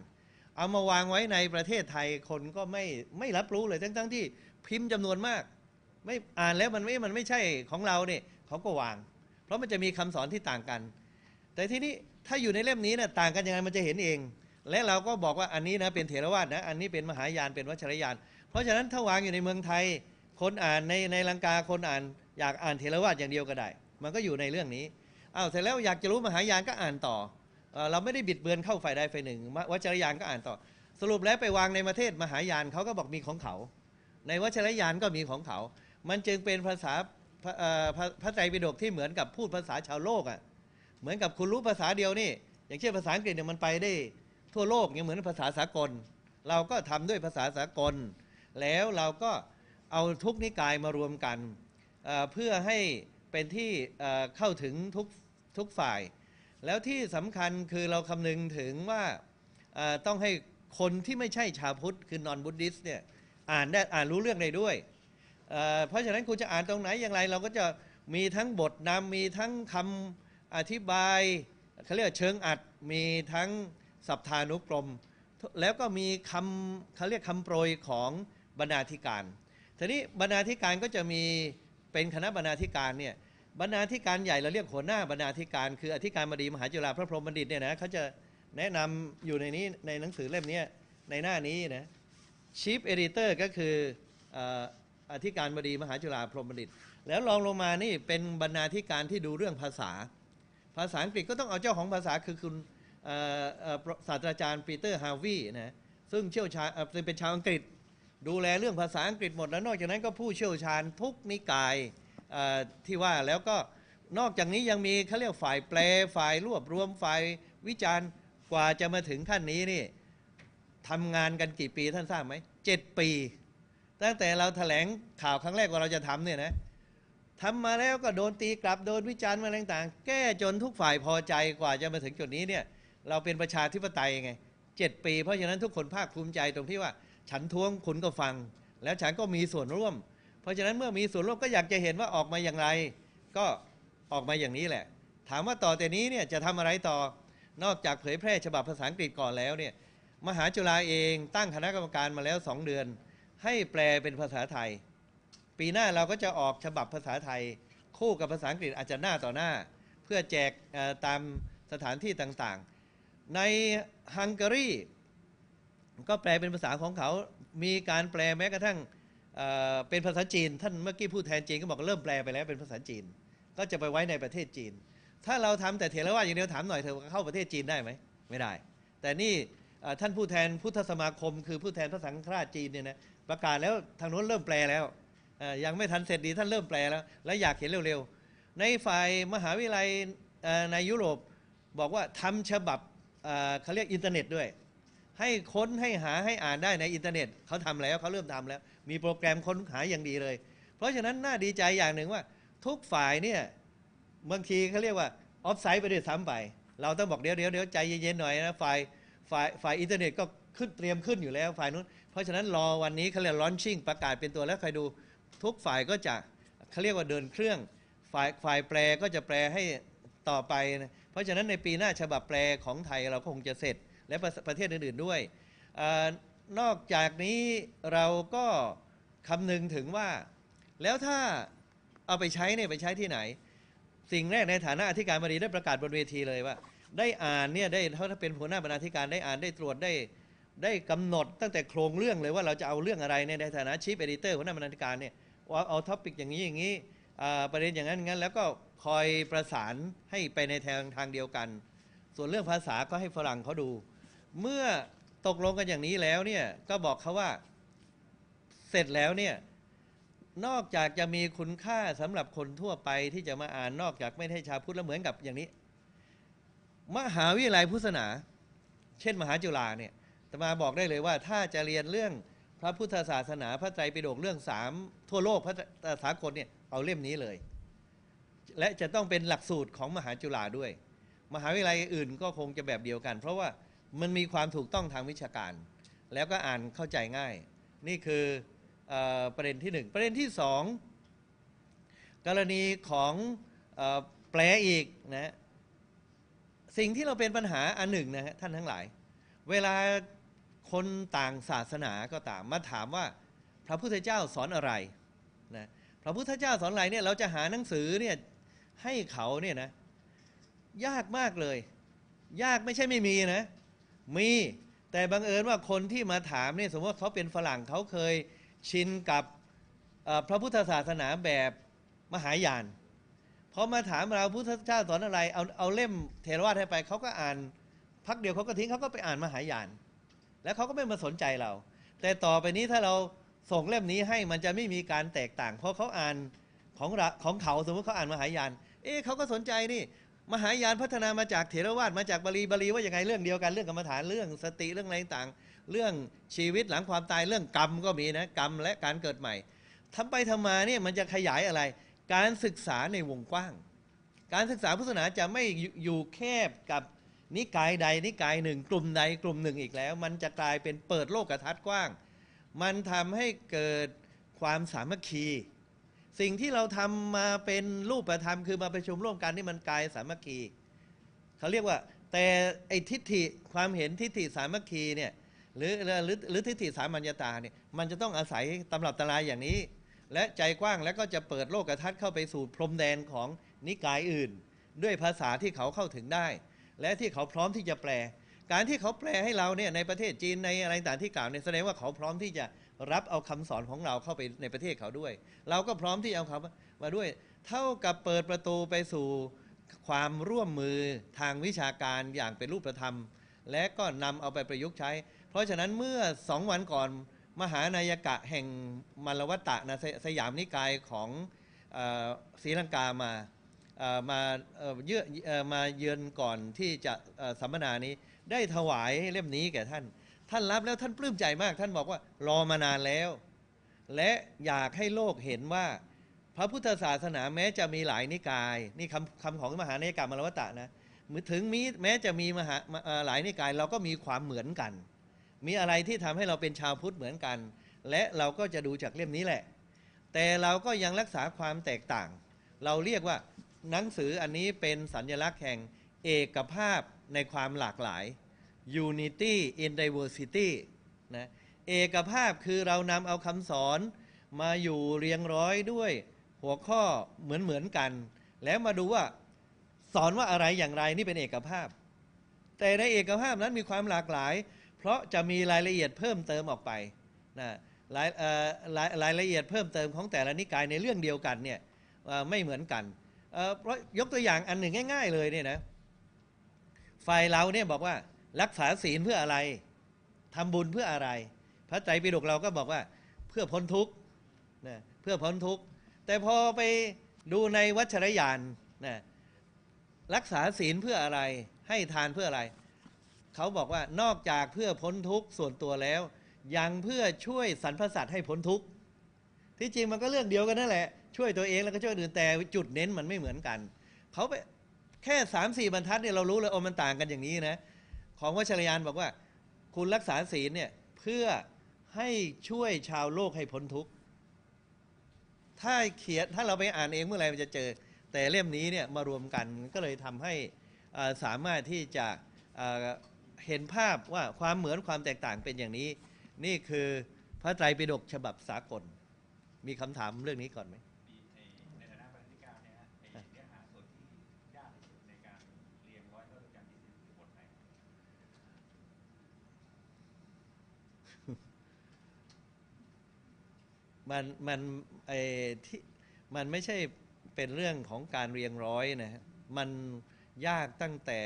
เอามาวางไว้ในประเทศไทยคนก็ไม่ไม่รับรู้เลยทั้งๆที่พิมพ์จำนวนมาก ไม่อ่านแล้วมันไม่มันไม่ใช่ของเราเนี่ยเขาก็วาง เพราะมันจะมีคำสอนที่ต่างกัน แต่ทีนี้ ถ้าอยู่ในเล่มนี้นะต่างกันยังไงมันจะเห็นเอง และเราก็บอกว่าอันนี้นะเป็นเถรวาทนะอันนี้เป็นมหายานเป็นวัชรยาน เพราะฉะนั้นถ้าวางอยู่ในเมืองไทย คนอ่านในในลังกาคนอ่านอยากอ่านเถรวาทอย่างเดียวก็ได้ มันก็อยู่ในเรื่องนี้อ้าวเสร็จแล้วอยากจะรู้มหายานก็อ่านต่อ เราไม่ได้บิดเบือนเข้าฝ่ายใดฝ่ายหนึ่งวัชรยานก็อ่านต่อ สรุปแล้วไปวางในประเทศมหายานเขาก็บอกมีของเขา ในวัชรยานก็มีของเขา มันจึงเป็นภาษาพระไตรปิฎกที่เหมือนกับพูดภาษาชาวโลกอะ เหมือนกับคุณรู้ภาษาเดียวนี่ อย่างเช่นภาษาอังกฤษเนี่ยมันไปได้ ทั่วโลกยังเหมือนภาษาสากล เราก็ทำด้วยภาษาสากล แล้วเราก็เอาทุกนิกายมารวมกันเเพื่อให้เป็นที่เเข้าถึงทุกทุกฝ่าย แล้วที่สำคัญคือเราคำนึงถึงว่าต้องให้คนที่ไม่ใช่ชาวพุทธคือนอนบุ d ดิสเนี่ยอ่านได้อ่านรู้เรื่องได้ด้วยเเพราะฉะนั้นคุณจะอ่านตรงไหนอย่างไร เราก็จะมีทั้งบทนำมีทั้งคำ อธิบายเขาเรียกเชิงอัดมีทั้งสัพทานุกรม แล้วก็มีคำเขาเรียกคำโปรยของบรรณาธิการทีนี้บรรณาธิการก็จะมีเป็นคณะบรรณาธิการเนี่ยบรรณาธิการใหญ่เราเรียกหัวหน้าบรรณาธิการ คืออธิการบดีมหาจุฬาพระพรหมบัณฑิตเนี่ยนะเขาจะแนะนำอยู่ในนี้ในหนังสือเล่มนี้ในหน้านี้นะ chief editor ก็คือเอ่ออธิการบดีมหาจุฬาพรหมบัณฑิต แล้วรองลงมานี่เป็นบรรณาธิการที่ดูเรื่องภาษา ภาษาอังกฤษก็ต้องเอาเจ้าของภาษาคือคุณศาสตราจารย์ Peter Harvey นะซึ่งเชี่ยวชาญเป็นชาวอังกฤษ ดูแลเรื่องภาษาอังกฤษหมด แล้วนอกจากนั้นก็ผู้เชี่ยวชาญทุกนิกายที่ว่าแล้วก็นอกจากนี้ยังมีเขาเรียกฝ่ายแปลฝ่ายรวบรวมฝ่ายวิจารณ์กว่าจะมาถึงขั้นนี้นี่ทำงานกันกี่ปีท่านทราบไหมเจ็ดปี ตั้งแต่เราแถลงข่าวครั้งแรกว่าเราจะทำเนี่ยนะ ทำมาแล้วก็โดนตีกลับโดนวิจารณ์มาอะไรต่างๆ แก้จนทุกฝ่ายพอใจกว่าจะมาถึงจุดนี้เนี่ยเราเป็นประชาธิปไตยไงเจ็ดปี เพราะฉะนั้นทุกคนภาคภูมิใจตรงที่ว่า ฉันท้วงคุณก็ฟัง แล้วฉันก็มีส่วนร่วม เพราะฉะนั้นเมื่อมีส่วนร่วมก็อยากจะเห็นว่าออกมาอย่างไร ก็ออกมาอย่างนี้แหละ ถามว่าต่อแต่นี้เนี่ยจะทำอะไรต่อนอกจากเผยแพร่ฉบับภาษาอังกฤษก่อนแล้วเนี่ยมหาจุฬาเองตั้งคณะกรรมการมาแล้วสองเดือน ให้แปลเป็นภาษาไทย ปีหน้าเราก็จะออกฉบับภาษาไทย คู่กับภาษาอังกฤษอาจจะหน้าต่อหน้า เพื่อแจกตามสถานที่ต่างๆ ในฮังการีก็แปลเป็นภาษาของเขา มีการแปลแม้กระทั่งเเป็นภาษาจีน ท่านเมื่อกี้ผู้แทนจีนก็บอกเริ่มแปลไปแล้วเป็นภาษาจีน ก็จะไปไว้ในประเทศจีน ถ้าเราทำแต่เถรวาทอย่างเดียวถามหน่อยเธอเข้าประเทศจีนได้ไหมไม่ได้ แต่นี่ท่านผู้แทนพุทธสมาคม คือผู้แทนพระสังฆราชจีนเนี่ยนะประกาศแล้วทางโน้นเริ่มแปลแล้ว ยังไม่ทันเสร็จดีท่านเริ่มแปลแล้ว และอยากเห็นเร็วๆ ในฝ่ายมหาวิทยาลัยในยุโรปบอกว่าทำฉบับเขาเรียกอินเทอร์เน็ตด้วย ให้ค้นให้หาให้อ่านได้ในอินเทอร์เน็ตเขาทำแล้วเขาเริ่มทำแล้ว มีโปรแกรมค้นหาอย่างดีเลย เพราะฉะนั้นน่าดีใจอย่างหนึ่งว่า ทุกฝ่ายเนี่ยบางทีเขาเรียกว่า offside ไปด้วยซ้ำไป เราต้องบอกเดี๋ยวเดี๋ยวเดี๋ยวใจเย็นๆหน่อยนะฝ่ายฝ่ายฝ่ายอินเทอร์เน็ตก็ขึ้นเตรียมขึ้นอยู่แล้วฝ่ายนู้นเพราะฉะนั้นรอวันนี้เขาเรียก launching ประกาศเป็นตัวแล้วใครดู ทุกฝ่ายก็จะเขาเรียกว่าเดินเครื่องฝ่ายฝ่ายแปลก็จะแปลให้ต่อไปนะเพราะฉะนั้นในปีหน้าฉบับแปลของไทยเราก็คงจะเสร็จ และประประเทศอื่นๆด้วยอนอกจากนี้เราก็คำนึงถึงว่า แล้วถ้าเอาไปใช้เนี่ยไปใช้ที่ไหน สิ่งแรกในฐานะอธิการบดีได้ประกาศบนเวทีเลยว่า ได้อ่านเนี่ยได้ถ้าเป็นหัวหน้าบรรณาธิการได้อ่านได้ตรวจได้ได้กำหนดตั้งแต่โครงเรื่องเลยว่าเราจะเอาเรื่องอะไรเนี่ยในฐานะชีฟเอดิเตอร์หัวหน้าบรรณาธิการเนี่ย ว่าเอาท็อปิกอย่างนี้อย่างนี้ประเด็นอย่างนั้นอย่างนั้น แล้วก็คอยประสานให้ไปในทางทางเดียวกัน ส่วนเรื่องภาษาก็ให้ฝรั่งเขาดู เมื่อตกลงกันอย่างนี้แล้วเนี่ยก็บอกเขาว่าเสร็จแล้วเนี่ยนอกจากจะมีคุณค่าสำหรับคนทั่วไปที่จะมาอ่านนอกจากไม่ใช่ชาวพุทธแล้วเหมือนกับอย่างนี้ มหาวิทยาลัยพุทธศาสนา เช่นมหาจุฬาเนี่ยอาตมาบอกได้เลยว่าถ้าจะเรียนเรื่อง พระพุทธศาสนาพระไตรปิฎกเรื่องสามทั่วโลกพระสากลเนี่ยเอาเล่มนี้เลย และจะต้องเป็นหลักสูตรของมหาจุฬาด้วย มหาวิทยาลัยอื่นก็คงจะแบบเดียวกัน เพราะว่ามันมีความถูกต้องทางวิชาการ แล้วก็อ่านเข้าใจง่าย นี่คืออประเด็นที่หนึ่งประเด็นที่สองกรณีของอแปลอีกนะสิ่งที่เราเป็นปัญหาอันหนึ่งนะฮะท่านทั้งหลาย เวลา คนต่างศาสนาก็ตามมาถามว่าพระพุทธเจ้าสอนอะไรนะพระพุทธเจ้าสอนอะไรเนี่ยเราจะหาหนังสือเนี่ยให้เขาเนี่ยนะยากมากเลย ยากไม่ใช่ไม่มีนะ มีแต่บังเอิญว่าคนที่มาถามเนี่ยสมมติว่าเขาเป็นฝรั่งเขาเคยชินกับพระพุทธศาสนาแบบมหายานพอมาถามเราพุทธเจ้าสอนอะไรเอาเอาเล่มเทรวาทให้ไปเขาก็อ่าน พักเดียวเขาก็ทิ้งเขาก็ไปอ่านมหายาน แล้วเขาก็ไม่มาสนใจเรา แต่ต่อไปนี้ถ้าเราส่งเล่มนี้ให้มันจะไม่มีการแตกต่าง เพราะเขาอ่านของของเขาสมมติเขาอ่านมหายาน เอ๊ะเขาก็สนใจนี่ มหายานพัฒนามาจากเถรวาทมาจากบาลีบาลีว่าอยังไงเรื่องเดียวกันเรื่องกรรมฐานเรื่องสติเรื่องอะไรต่างเรื่องชีวิตหลังความตายเรื่องกรรมก็มีนะกรรมและการเกิดใหม่ทำไปทำมาเนี่ยมันจะขยายอะไร การศึกษาในวงกว้าง การศึกษาพุทธศาสนาจะไม่อยู่แคบกับ นิกายใดนิกายหนึ่ง กลุ่มใดกลุ่มหนึ่งอีกแล้ว มันจะกลายเป็นเปิดโลกทัศน์กว้าง มันทำให้เกิดความสามัคคี สิ่งที่เราทำมาเป็นรูปธรรมคือมาประชุมร่วมกันนี่มันกายสามัคคีเขาเรียกว่า แต่ไอ้ทิฏฐิความเห็นทิฏฐิสามัคคีเนี่ยหรือหรือหรือทิฏฐิสามัญญาตาเนี่ยมันจะต้องอาศัยตำรับตำรายอย่างนี้ และใจกว้างแล้วก็จะเปิดโลกทัศน์เข้าไปสู่พรมแดนของนิกายอื่น ด้วยภาษาที่เขาเข้าถึงได้ และที่เขาพร้อมที่จะแปล การที่เขาแปลให้เราเนี่ยในประเทศจีนในอะไรต่างที่กล่าวเนี่ยแสดงว่าเขาพร้อมที่จะรับเอาคำสอนของเราเข้าไปในประเทศเขาด้วย เราก็พร้อมที่จะเอาเขามาด้วย เท่ากับเปิดประตูไปสู่ความร่วมมือทางวิชาการอย่างเป็นรูปธรรม และก็นำเอาไปประยุกต์ใช้ เพราะฉะนั้นเมื่อสองวันก่อนมหานายกะแห่งมลวัตตะนะสสยามนิกายของศรีลังกามา มาเยื่อมาเยือนก่อนที่จะสัมมนานี้ ได้ถวายเล่มนี้แก่ท่าน ท่านรับแล้วท่านปลื้มใจมาก ท่านบอกว่ารอมานานแล้ว และอยากให้โลกเห็นว่า พระพุทธศาสนาแม้จะมีหลายนิกาย นี่คำคำของมหานายกามรวตะนะมือถึงมีแม้จะมีมหาหลายนิกายเราก็มีความเหมือนกัน มีอะไรที่ทำให้เราเป็นชาวพุทธเหมือนกัน และเราก็จะดูจากเล่มนี้แหละ แต่เราก็ยังรักษาความแตกต่าง เราเรียกว่า หนังสืออันนี้เป็นสัญลักษณ์แห่งเอกภาพในความหลากหลาย unity in diversity นะเอกภาพคือเรานำเอาคำสอนมาอยู่เรียงร้อยด้วยหัวข้อเหมือนเหมือนๆกัน แล้วมาดูว่าสอนว่าอะไรอย่างไรนี่เป็นเอกภาพ แต่ในเอกภาพนั้นมีความหลากหลาย เพราะจะมีรายละเอียดเพิ่มเติมออกไปนะรายรายละเอียดเพิ่มเติมของแต่ละนิกายในเรื่องเดียวกันเนี่ยไม่เหมือนกัน เพราะยกตัวอย่างอันหนึ่งง่าย ๆ เลยเนี่ยนะฝ่ายเราเนี่ยบอกว่ารักษาศีลเพื่ออะไรทำบุญเพื่ออะไร พระไตรปิฎกเราก็บอกว่าเพื่อพ้นทุกข์นะเพื่อพ้นทุกข์แต่พอไปดูในวัชรยานนะรักษาศีลเพื่ออะไร ให้ทานเพื่ออะไร เขาบอกว่านอกจากเพื่อพ้นทุกข์ส่วนตัวแล้ว ยังเพื่อช่วยสรรพสัตว์ให้พ้นทุกข์ที่จริงมันก็เรื่องเดียวกันนั่นแหละ ช่วยตัวเองแล้วก็ช่วยคนอื่นแต่จุดเน้นมันไม่เหมือนกันเขาไปแค่สามสี่บรรทัดเนี่ยเรารู้เลยโอ้มันต่างกันอย่างนี้นะของวัชรยานบอกว่า คุณรักษาศีลเนี่ยเพื่อให้ช่วยชาวโลกให้พ้นทุกข์ถ้าเขียนถ้าเราไปอ่านเองเมื่อไหร่มันจะเจอ แต่เล่มนี้เนี่ยมารวมกันก็เลยทำให้สามารถที่จะเห็นภาพว่าความเหมือนความแตกต่างเป็นอย่างนี้ นี่คือพระไตรปิฎกฉบับสากล มีคำถามเรื่องนี้ก่อนไหม มีในในฐานะบรรณาธิการเนี่ยฮะไอ้เนื้อหาส่วนที่ยากที่สุดในการเรียงร้อยเท่ากันที่สุดคือบทไหน มันมันไอ้ที่มันไม่ใช่เป็นเรื่องของการเรียงร้อยนะมันยากตั้งแต่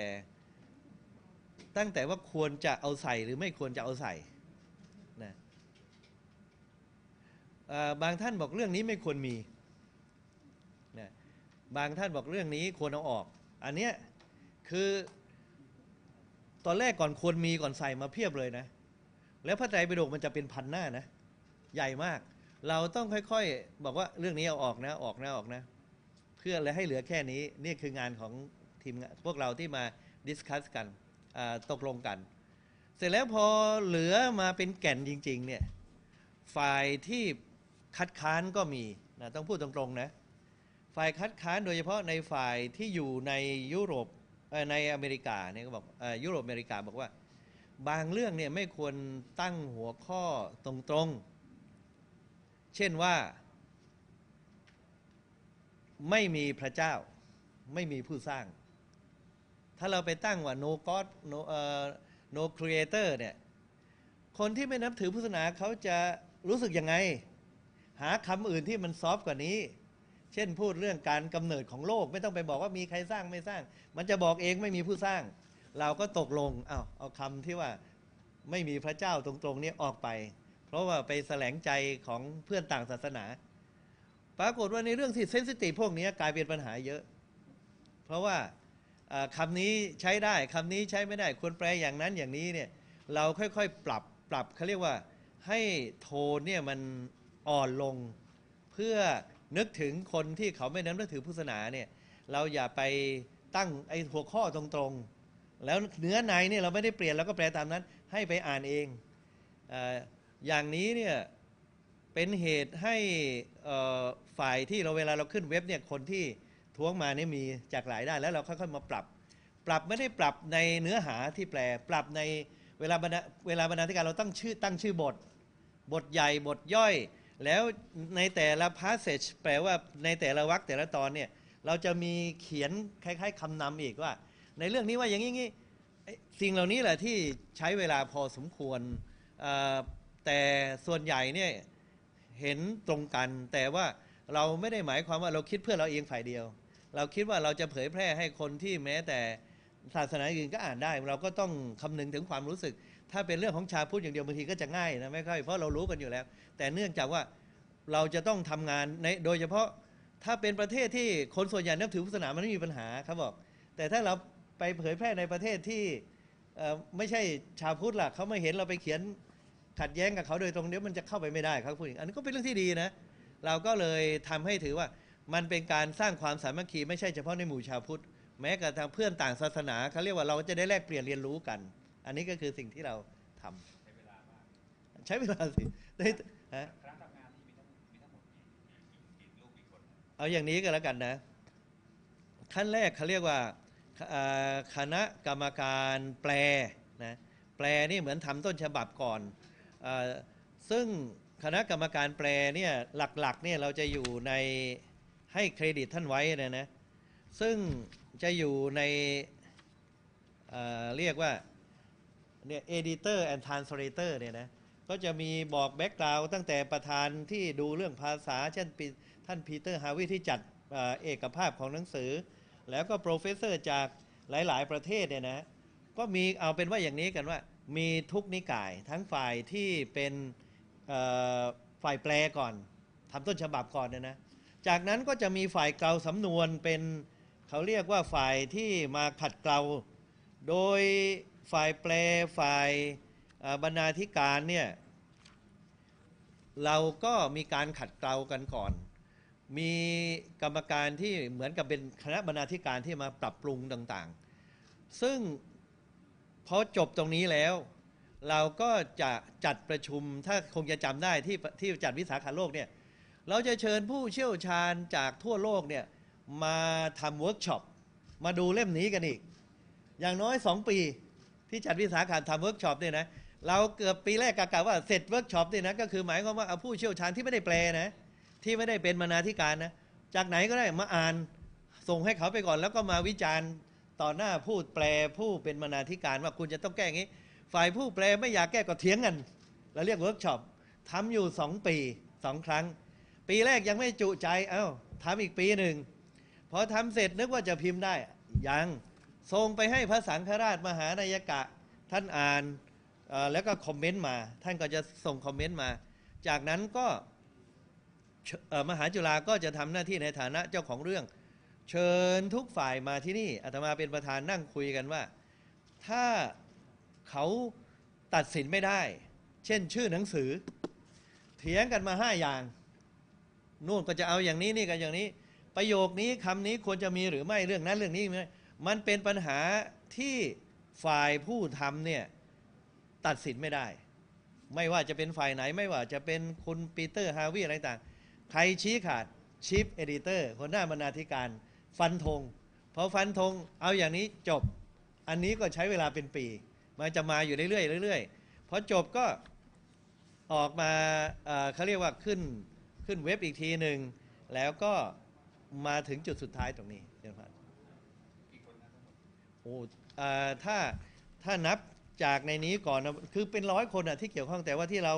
ตั้งแต่ว่าควรจะเอาใส่หรือไม่ควรจะเอาใส่นะบางท่านบอกเรื่องนี้ไม่ควรมีนะบางท่านบอกเรื่องนี้ควรเอาออก อันเนี้ยคือตอนแรกก่อนควรมีก่อนใส่มาเพียบเลยนะ แล้วพระไตรปิฎกมันจะเป็นพันหน้านะ ใหญ่มาก เราต้องค่อยๆ บอกว่าเรื่องนี้เอาออกนะออกนะออกนะ เพื่อเลยให้เหลือแค่นี้นี่คืองานของทีมพวกเราที่มาดิสคัสกันตกลงกัน เสร็จแล้วพอเหลือมาเป็นแก่นจริงๆเนี่ยฝ่ายที่คัดค้านก็มีนะต้องพูดตรงๆนะฝ่ายคัดค้านโดยเฉพาะในฝ่ายที่อยู่ในยุโรปในอเมริกาเนี่ยก็บอกอยุโรปอเมริกาบอกว่า บางเรื่องเนี่ยไม่ควรตั้งหัวข้อตรงๆ เช่นว่า ไม่มีพระเจ้า ไม่มีผู้สร้าง ถ้าเราไปตั้งว่า no god no เอ่อ no creator เนี่ยคนที่ไม่นับถือพุทธศาสนาเขาจะรู้สึกยังไง หาคำอื่นที่มันซอฟต์กว่านี้ เช่นพูดเรื่องการกำเนิดของโลก ไม่ต้องไปบอกว่ามีใครสร้างไม่สร้าง มันจะบอกเองไม่มีผู้สร้าง เราก็ตกลงเอาเอาคำที่ว่าไม่มีพระเจ้าตรงๆนี้ออกไป ราะว่าไปแสลงใจของเพื่อนต่างศาสนา ปรากฏว่าในเรื่องที่เซนซิทีฟพวกนี้กลายเป็นปัญหาเยอะ เพราะว่าคำนี้ใช้ได้คำนี้ใช้ไม่ได้ควรแปลอย่างนั้นอย่างนี้เนี่ยเราค่อยๆปรับปรับเขาเรียกว่าให้โทนเนี่ยมันอ่อนลง เพื่อนึกถึงคนที่เขาไม่นับถือพุทธศาสนาเนี่ยเราอย่าไปตั้งไอ้หัวข้อตรงๆ แล้วเนื้อในเนี่ยเราไม่ได้เปลี่ยนเราก็แปลตามนั้น ให้ไปอ่านเอง อย่างนี้เนี่ยเป็นเหตุให้ฝ่ายที่เราเวลาเราขึ้นเว็บเนี่ยคนที่ท้วงมาเนี่ยมีจากหลายด้านแล้วเราค่อยๆมาปรับ ปรับไม่ได้ปรับในเนื้อหาที่แปล ปรับในเวลาบรรณเวลาบรรณาธิการเราตั้งชื่อตั้งชื่อบท บทใหญ่บทย่อย แล้วในแต่ละ passage แปลว่าในแต่ละวรรคแต่ละตอนเนี่ยเราจะมีเขียนคล้ายๆคำนำอีกว่า ในเรื่องนี้ว่าอย่างนี้สิ่งเหล่านี้แหละที่ใช้เวลาพอสมควร แต่ส่วนใหญ่เนี่ยเห็นตรงกัน แต่ว่าเราไม่ได้หมายความว่าเราคิดเพื่อเราเองฝ่ายเดียว เราคิดว่าเราจะเผยแพร่ให้คนที่แม้แต่ศาสนาอื่นก็อ่านได้ เราก็ต้องคำนึงถึงความรู้สึก ถ้าเป็นเรื่องของชาวพุทธอย่างเดียวบางทีก็จะง่ายนะไม่ค่อยเพราะเรารู้กันอยู่แล้ว แต่เนื่องจากว่าเราจะต้องทำงานในโดยเฉพาะถ้าเป็นประเทศที่คนส่วนใหญ่นับถือพุทธศาสนามันไม่มีปัญหาเขาบอก แต่ถ้าเราไปเผยแพร่ในประเทศที่ไม่ใช่ชาวพุทธล่ะเขาไม่เห็นเราไปเขียน ขัดแย้งกับเขาโดยตรงเดี๋ยวมันจะเข้าไปไม่ได้เขาพูดอย่างนี้อันนี้ก็เป็นเรื่องที่ดีนะ เราก็เลยทำให้ถือว่ามันเป็นการสร้างความสามัคคีไม่ใช่เฉพาะในหมู่ชาวพุทธแม้กระทั่งเพื่อนต่างศาสนาเขาเรียกว่าเราจะได้แลกเปลี่ยนเรียนรู้กัน อันนี้ก็คือสิ่งที่เราทำใช้เวลามากใช้เวลาสิได้ฮะครั้งทำงานที่มีทั้งมีทั้งหมดกี่กี่กี่ลูกกี่คนนะเอาอย่างนี้ก็แล้วกันนะขั้นแรกเขาเรียกว่าเอ่อคณะกรรมการแปลนะแปลนี่เหมือนทำต้นฉบับก่อนเออ ซึ่งคณะกรรมการแปลเนี่ยหลักๆเนี่ยเราจะอยู่ในให้เครดิตท่านไว้นะนะซึ่งจะอยู่ในเเรียกว่าเนี่ย editor and translator เนี่ยนะก็จะมีบอกแบ็กกราวตั้งแต่ประธานที่ดูเรื่องภาษา เช่นท่าน Peter Harvey ที่จัดเอกภาพของหนังสือ แล้วก็ professor จากหลาย ๆ ประเทศเนี่ยนะก็มีเอาเป็นว่าอย่างนี้กันว่า มีทุกนิกาย ทั้งฝ่ายที่เป็นฝ่ายแปลก่อนทำต้นฉบับก่อนเนี่ยนะจากนั้นก็จะมีฝ่ายเกลาสำนวนเป็นเขาเรียกว่าฝ่ายที่มาขัดเกลา โดยฝ่ายแปลฝ่ายบรรณาธิการเนี่ยเราก็มีการขัดเกลากันก่อน มีกรรมการที่เหมือนกับเป็นคณะบรรณาธิการที่มาปรับปรุงต่างๆ ซึ่ง พอจบตรงนี้แล้ว เราก็จะจัดประชุมถ้าคงจะจำได้ที่ที่จัดวิสาขาโลกเนี่ยเราจะเชิญผู้เชี่ยวชาญจากทั่วโลกเนี่ยมาทำเวิร์กช็อปมาดูเล่มนี้กันอีก อย่างน้อย 2 ปีที่จัดวิสาขาทำเวิร์กช็อปเนี่ยนะเราเกือบปีแรกกะกะว่าเสร็จเวิร์กช็อปเนี่ยนะก็คือหมายความว่าเอาผู้เชี่ยวชาญที่ไม่ได้แปลนะที่ไม่ได้เป็นบรรณาธิการนะจากไหนก็ได้มาอ่านส่งให้เขาไปก่อนแล้วก็มาวิจารณ์ ต่อหน้าผู้แปลผู้เป็นบรรณาธิการว่าคุณจะต้องแก้อย่างนี้ ฝ่ายผู้แปลไม่อยากแก้ก็เถียงกันเราเรียกเวิร์กช็อปทำอยู่2ปีสองครั้ง ปีแรกยังไม่จุใจเอ้าทำอีกปีหนึ่งพอทำเสร็จนึกว่าจะพิมพ์ได้ยังส่งไปให้พระสังฆราชมหานายกะ ท่านอ่านแล้วก็คอมเมนต์มา ท่านก็จะส่งคอมเมนต์มา จากนั้นก็มหาจุฬาก็จะทำหน้าที่ในฐานะเจ้าของเรื่อง เชิญทุกฝ่ายมาที่นี่อาตมาเป็นประธานนั่งคุยกันว่า ถ้าเขาตัดสินไม่ได้ เช่นชื่อหนังสือ เถียงกันมาห้าอย่างนู่นก็จะเอาอย่างนี้นี่ก็อย่างนี้ ประโยคนี้คำนี้ควรจะมีหรือไม่เรื่องนั้นเรื่องนี้ไหมมันเป็นปัญหาที่ฝ่ายผู้ทำเนี่ยตัดสินไม่ได้ ไม่ว่าจะเป็นฝ่ายไหนไม่ว่าจะเป็นคุณปีเตอร์ฮาร์วีย์อะไรต่าง ใครชี้ขาด chief editor หัวหน้าบรรณาธิการ ฟันธงพอฟันธงเอาอย่างนี้จบ อันนี้ก็ใช้เวลาเป็นปี มันจะมาอยู่เรื่อยๆเรื่อยๆพอจบก็ออกมาเขาเรียกว่าขึ้นขึ้นเว็บอีกทีหนึ่งแล้วก็มาถึงจุดสุดท้ายตรงนี้เจ้าพันกี่คนนะทั้งหมโอ้ถ้าถ้านับจากในนี้ก่อนนะคือเป็นร้อยคนอะที่เกี่ยวข้องแต่ว่าที่เรา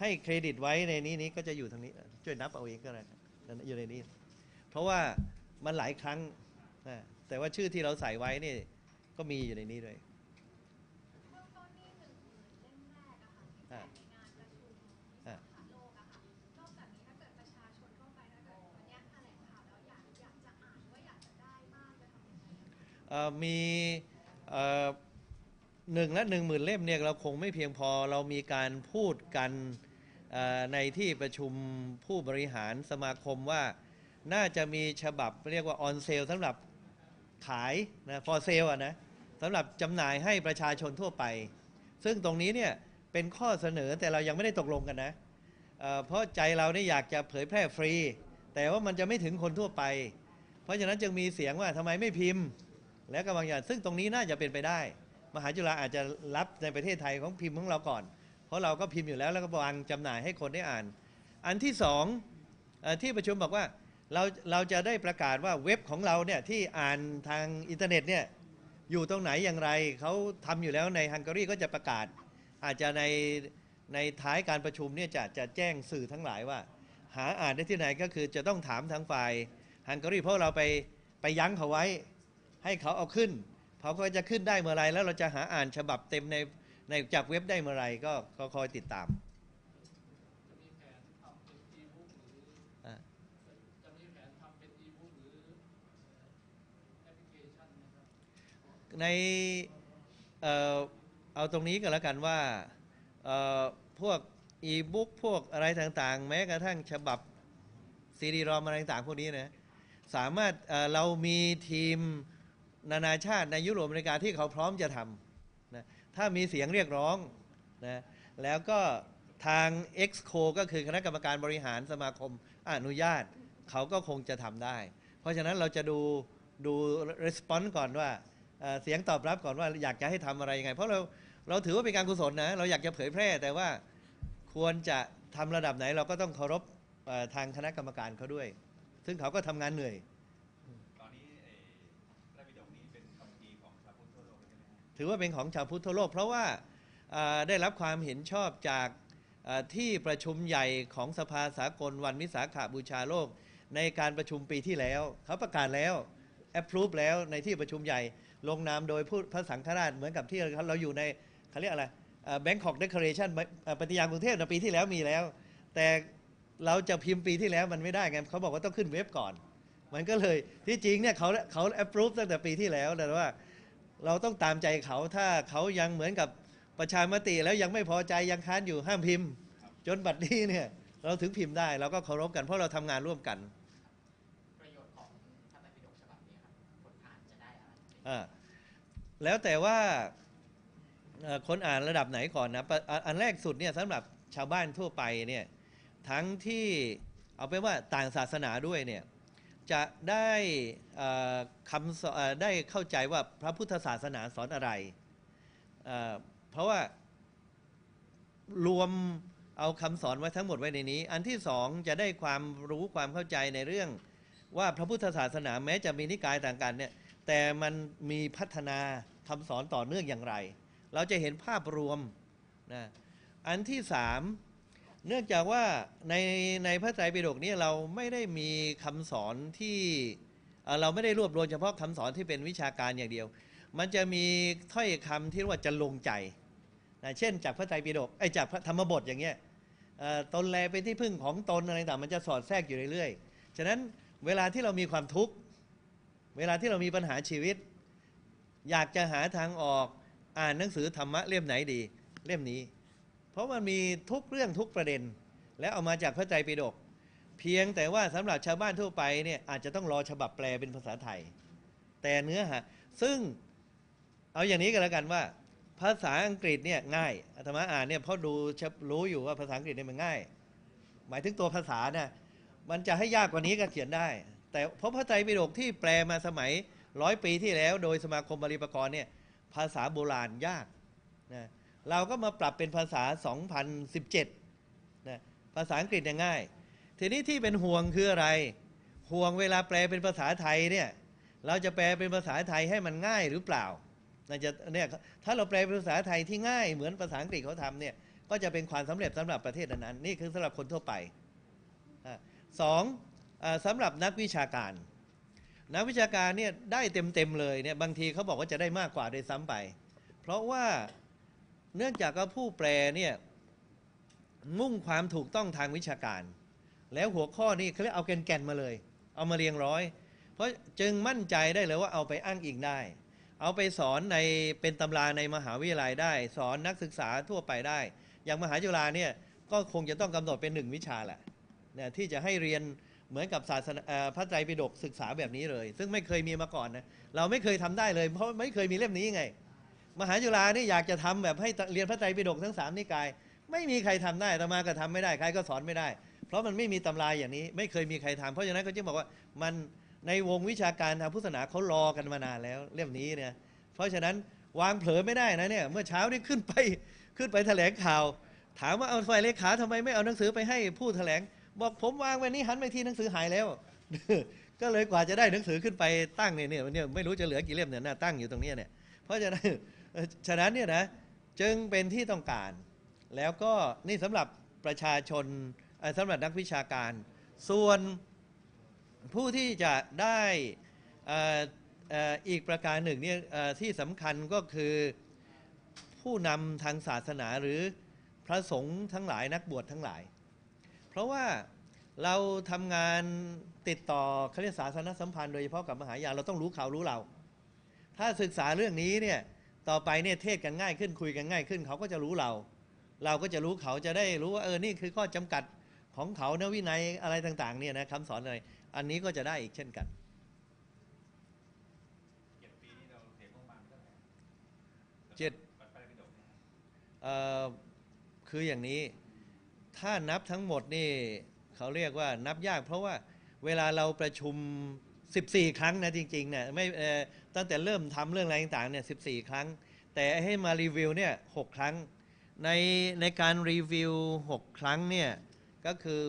ให้เครดิตไว้ในนี้นี้ก็จะอยู่ทางนี้ ช่วยนับเอาเองก็ได้อยู่ในนี้ เพราะว่า มันหลายครั้งนะแต่ว่าชื่อที่เราใส่ไว้นี่ก็มีอยู่ในนี้ด้วยเบื้องต้นนี่หนึ่งหมื่นเล่มแรกอะค่ะที่แจอ่ากในงานประชุมวิอ่าสาขาโลกอะค่ะนอกจากนี้ถ้าเกิดประชาชนเข้าไปถ้าเกิดวันเนี้ยแถลงข่าวแล้วอยากอยากจะอ่านว่าอยากจะได้บ้างจะทำยังไงอะเอ่อมีเอ่อหนึ่งและหนึ่งหมื่นเล่มเนี่ยเราคงไม่เพียงพอเรามีการพูดกันเอ่อในที่ประชุมผู้บริหารสมาคมว่า น่าจะมีฉบับเรียกว่าออนเซลสำหรับขายนะพอเซลอะนะสำหรับจำหน่ายให้ประชาชนทั่วไป ซึ่งตรงนี้เนี่ยเป็นข้อเสนอแต่เรายังไม่ได้ตกลงกันนะเเพราะใจเราเนี่ยอยากจะเผยแพร่ฟรี แต่ว่ามันจะไม่ถึงคนทั่วไป เพราะฉะนั้นจึงมีเสียงว่าทำไมไม่พิมพ์ และก็บางอย่างซึ่งตรงนี้น่าจะเป็นไปได้ มหาจุฬาอาจจะรับในประเทศไทยของพิมพ์ของเราก่อน เพราะเราก็พิมพ์อยู่แล้วแล้วก็วางจำหน่ายให้คนได้อ่าน อันที่สองอที่ประชุมบอกว่า เราเราจะได้ประกาศว่าเว็บของเราเนี่ยที่อ่านทางอินเทอร์เน็ตเนี่ยอยู่ตรงไหนอย่างไรเขาทำอยู่แล้วในฮังการีก็จะประกาศ อาจจะในในท้ายการประชุมเนี่ยจะจะแจ้งสื่อทั้งหลายว่า หาอ่านได้ที่ไหนก็คือจะต้องถามทางฝ่ายฮังการีเพราะเราไปไปยั้งเขาไว้ ให้เขาเอาขึ้นเขาก็จะขึ้นได้เมื่อไรแล้วเราจะหาอ่านฉบับเต็มในในจากเว็บได้เมื่อไรก็ก็คอยติดตาม จะมีแผนทำเป็นอีบุ๊กหรือ อ่า จะมีแผนทำเป็นอีบุ๊กหรือแอปพลิเคชันนะครับ ในเอ่อเอาตรงนี้ก็แล้วกันว่าเอ่อพวกอีบุ๊กพวกอะไรต่างๆ แม้กระทั่งฉบับซีดีรอมอะไรต่างๆพวกนี้นะสามารถเอ่อเรามีทีมนานาชาติในยุโรปอเมริกาที่เขาพร้อมจะทำนะถ้ามีเสียงเรียกร้องนะแล้วก็ทาง EXCO ก็คือคณะกรรมการบริหารสมาคมอนุญาต เขาก็คงจะทำได้ เพราะฉะนั้นเราจะดูดู response ก่อนว่า เอ่อเสียงตอบรับก่อนว่าอยากจะให้ทำอะไรยังไง เพราะเราเราถือว่าเป็นการกุศลนะเราอยากจะเผยแพร่ แต่ว่าควรจะทำระดับไหนเราก็ต้องเคารพเอ่อทางคณะกรรมการเขาด้วย ซึ่งเขาก็ทำงานเหนื่อยตอนนี้เอ่อพระบิดกนี้เป็นคำพีร์ของชาวพุทธทั่วโลกใช่ไหมฮะถือว่าเป็นของชาวพุทธทั่วโลก เพราะว่าเอ่อได้รับความเห็นชอบจากเอ่อที่ประชุมใหญ่ของสภาสากลวันวิสาขาบูชาโลก ในการประชุมปีที่แล้ว เขาประกาศแล้ว approve แล้วในที่ประชุมใหญ่ ลงนามโดยผู้พระสังฆราชเหมือนกับที่เราอยู่ในเขาเรียกอะไรแบงคอกเดคอเรชันปฏิญาณกรุงเทพนะปีที่แล้วมีแล้ว แต่เราจะพิมพ์ปีที่แล้วมันไม่ได้ไงเขาบอกว่าต้องขึ้นเว็บก่อน มันก็เลยที่จริงเนี่ยเขาเขา approve ตั้งแต่ปีที่แล้วแต่ว่าเราต้องตามใจเขาถ้าเขายังเหมือนกับประชามติแล้วยังไม่พอใจยังค้านอยู่ห้ามพิมพ์ จนบัดนี้เนี่ยเราถึงพิมพ์ได้เราก็เคารพกันเพราะเราทำงานร่วมกันประโยชน์ของพระไตรปิฎกฉบับนี้ครับคนอ่านจะได้อะไรอ่า แล้วแต่ว่าคนอ่านระดับไหนก่อนนะอันแรกสุดเนี่ยสำหรับชาวบ้านทั่วไปเนี่ยทั้งที่เอาเป็นว่าต่างศาสนาด้วยเนี่ยจะได้คำสอนได้เข้าใจว่าพระพุทธศาสนาสอนอะไร เพราะว่ารวมเอาคำสอนไว้ทั้งหมดไว้ในนี้ อันที่สองจะได้ความรู้ความเข้าใจในเรื่องว่าพระพุทธศาสนาแม้จะมีนิกายต่างกันเนี่ย แต่มันมีพัฒนาคำสอนต่อเนื่องอย่างไร เราจะเห็นภาพรวมนะอันที่สามเนื่องจากว่าในในพระไตรปิฎกนี้เราไม่ได้มีคำสอนที่เเราไม่ได้รวบรวมเฉพาะคำสอนที่เป็นวิชาการอย่างเดียว มันจะมีถ้อยคำที่เรียกว่าจะลงใจนะเช่น จากพระไตรปิฎกไอ้จากพระธรรมบทอย่างเงี้ยตนแลเป็นที่พึ่งของตนอะไรต่างมันจะสอดแทรกอยู่เรื่อยๆ ฉะนั้นเวลาที่เรามีความทุกข์ เวลาที่เรามีปัญหาชีวิต อยากจะหาทางออกอ่านหนังสือธรรมะเล่มไหนดี เล่มนี้ เพราะมันมีทุกเรื่องทุกประเด็น และเอามาจากพระไตรปิฎกเพียงแต่ว่าสำหรับชาวบ้านทั่วไปเนี่ยอาจจะต้องรอฉบับแปลเป็นภาษาไทย แต่เนื้อหาซึ่งเอาอย่างนี้ก็แล้วกันว่า ภาษาอังกฤษเนี่ยง่ายอาตมาอ่านเนี่ยเพราะดูรู้อยู่ว่าภาษาอังกฤษเนี่ยมันง่าย หมายถึงตัวภาษาน่ะมันจะให้ยากกว่านี้ก็เขียนได้ แต่เพราะพระไตรปิฎกที่แปลมาสมัยร้อยปีที่แล้ว โดยสมาคมบาลีปกรณ์เนี่ยภาษาโบราณยากนะเราก็มาปรับเป็นภาษา 2017นะภาษาอังกฤษเนี่ยง่าย ทีนี้ที่เป็นห่วงคืออะไร ห่วงเวลาแปลเป็นภาษาไทยเนี่ยเราจะแปลเป็นภาษาไทยให้มันง่ายหรือเปล่าน่าจะเนี่ยถ้าเราแปลเป็นภาษาไทยที่ง่ายเหมือนภาษาอังกฤษเขาทำเนี่ยก็จะเป็นความสำเร็จสำหรับประเทศนั้นๆนี่คือสำหรับคนทั่วไปสอง สำหรับนักวิชาการ นักวิชาการเนี่ยได้เต็มๆเลยเนี่ยบางทีเขาบอกว่าจะได้มากกว่าโดยซ้ำไป เพราะว่าเนื่องจากว่าผู้แปลเนี่ยมุ่งความถูกต้องทางวิชาการ แล้วหัวข้อนี้เขาเรียกเอาแก่นๆมาเลย เอามาเรียงร้อย เพราะจึงมั่นใจได้เลยว่าเอาไปอ้างอิงได้ เอาไปสอนในเป็นตำราในมหาวิทยาลัยได้ สอนนักศึกษาทั่วไปได้ อย่างมหาจุฬาเนี่ยก็คงจะต้องกำหนดเป็นหนึ่งวิชาแหละเนี่ยที่จะให้เรียน เหมือนกับศาสนาพระไตรปิฎกศึกษาแบบนี้เลย ซึ่งไม่เคยมีมาก่อนนะเราไม่เคยทำได้เลย เพราะไม่เคยมีเล่มนี้ไง มหาจุฬานี่อยากจะทำแบบให้เรียนพระไตรปิฎกทั้งสามนิกาย ไม่มีใครทำได้อาตมาก็ทำไม่ได้ใครก็สอนไม่ได้ เพราะมันไม่มีตำราอย่างนี้ ไม่เคยมีใครทำเพราะฉะนั้นเขาจึงบอกว่ามันในวงวิชาการทางพุทธศาสนาเขารอกันมานานแล้วเล่มนี้เนี่ยเพราะฉะนั้นวางเผลอไม่ได้นะเนี่ยเมื่อเช้านี่ขึ้นไปขึ้นไปแถลงข่าว ถามว่าเอาฝ่ายเลขาทำไมไม่เอาหนังสือไปให้ผู้แถลง บอกผมวางไว้นี้หันไปที่หนังสือหายแล้ว ก็เลยกว่าจะได้หนังสือขึ้นไปตั้งเนี่ยเนี่ยเนี่ยไม่รู้จะเหลือกี่เล่มเนี่ยน่าตั้งอยู่ตรงนี้เนี่ยเพราะฉะนั้นฉะนั้นเนี่ยนะจึงเป็นที่ต้องการ แล้วก็นี่สำหรับประชาชนเอ่อสำหรับนักวิชาการ ส่วนผู้ที่จะได้อีกประการหนึ่งเนี่ยที่สำคัญก็คือผู้นำทางศาสนาหรือพระสงฆ์ทั้งหลายนักบวชทั้งหลาย ราะว่าเราทำงานติดต่อเขาเรียกศาสนสัมพันธ์โดยเฉพาะกับมหายานเราต้องรู้เขารู้เรา ถ้าศึกษาเรื่องนี้เนี่ยต่อไปเนี่ยเทศกันง่ายขึ้นคุยกันง่ายขึ้น เขาก็จะรู้เรา เราก็จะรู้เขาจะได้รู้ว่าเออนี่คือข้อจำกัดของเขานะวินัยอะไรต่างๆเนี่ยนะคำสอนอะไรอันนี้ก็จะได้อีกเช่นกันเจ็ดปีนี่เราเสียงบประมาณเท่าไหร่เจ็ดวัดพระไตรปิฎกเนี่ยเอ่อคืออย่างนี้ ถ้านับทั้งหมดนี่เขาเรียกว่านับยาก เพราะว่าเวลาเราประชุม 14 ครั้งนะจริงๆเนี่ยไม่ตั้งแต่เริ่มทำเรื่องอะไรต่างๆเนี่ย14 ครั้ง แต่ให้มารีวิวเนี่ยหกครั้ง ในในการรีวิว 6 ครั้งเนี่ยก็คือ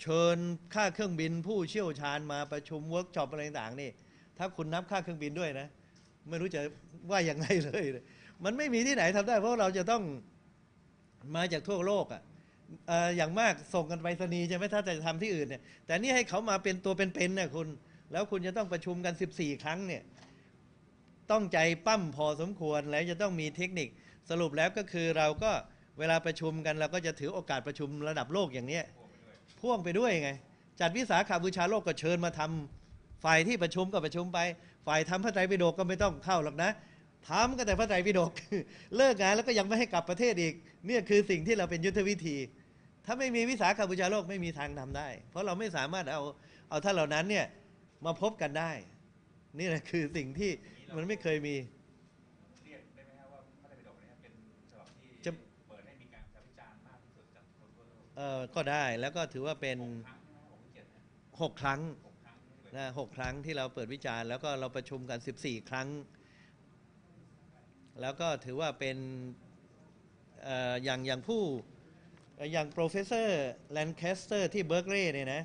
เชิญค่าเครื่องบินผู้เชี่ยวชาญมาประชุมเวิร์กช็อปอะไรต่างๆนี่ถ้าคุณนับค่าเครื่องบินด้วยนะ ไม่รู้จะว่าอย่างไงเลย มันไม่มีที่ไหนทำได้ เพราะเราจะต้องมาจากทั่วโลกอะ อย่างมากส่งกันไปรษณีย์ใช่ไหมถ้าจะทำที่อื่นเนี่ยแต่นี่ให้เขามาเป็นตัวเป็นๆเนี่ยคุณ แล้วคุณจะต้องประชุมกัน 14 ครั้งเนี่ยต้องใจปั้มพอสมควรแล้วจะต้องมีเทคนิคสรุปแล้วก็คือเราก็เวลาประชุมกันเราก็จะถือโอกาสประชุมระดับโลกอย่างเนี้ยพ่วงไปด้วยไง จัดวิสาขาบูชาโลกก็เชิญมาทำฝ่ายที่ประชุมก็ประชุมไป ฝ่ายทำพระไตรปิฎกก็ไม่ต้องเข้าหรอกนะทำก็แต่พระไตรปิฎกเลิกงานแล้วก็ยังไม่ให้กลับประเทศอีกเนี่ยคือสิ่งที่เราเป็นยุทธวิธี ถ้าไม่มีวิสาขบูชาโลกไม่มีทางทำได้ เพราะเราไม่สามารถเอาเอาท่านเหล่านั้นเนี่ยมาพบกันได้ นี่แหละคือสิ่งที่มันไม่เคยมีเรียกได้ไหมครับว่าพระไตรปิฎกเนี่ยเป็นฉบับที่จะเปิดให้มีการวิจารณ์มากที่สุดจากคนทั่วโลกเอ่อก็ได้แล้วก็ถือว่าเป็นหกครั้งใช่ไหมหกหรือเจ็ดนะหกครั้งที่เปิดหกครั้งนะหกครั้งที่เราเปิดวิจารณ์แล้วก็เราประชุมกัน 14 ครั้ง แล้วก็ถือว่าเป็นเอ่ออย่างอย่างผู้เอย่าง professor Lancaster ที่เบิร์กลีย์เนี่ยนะ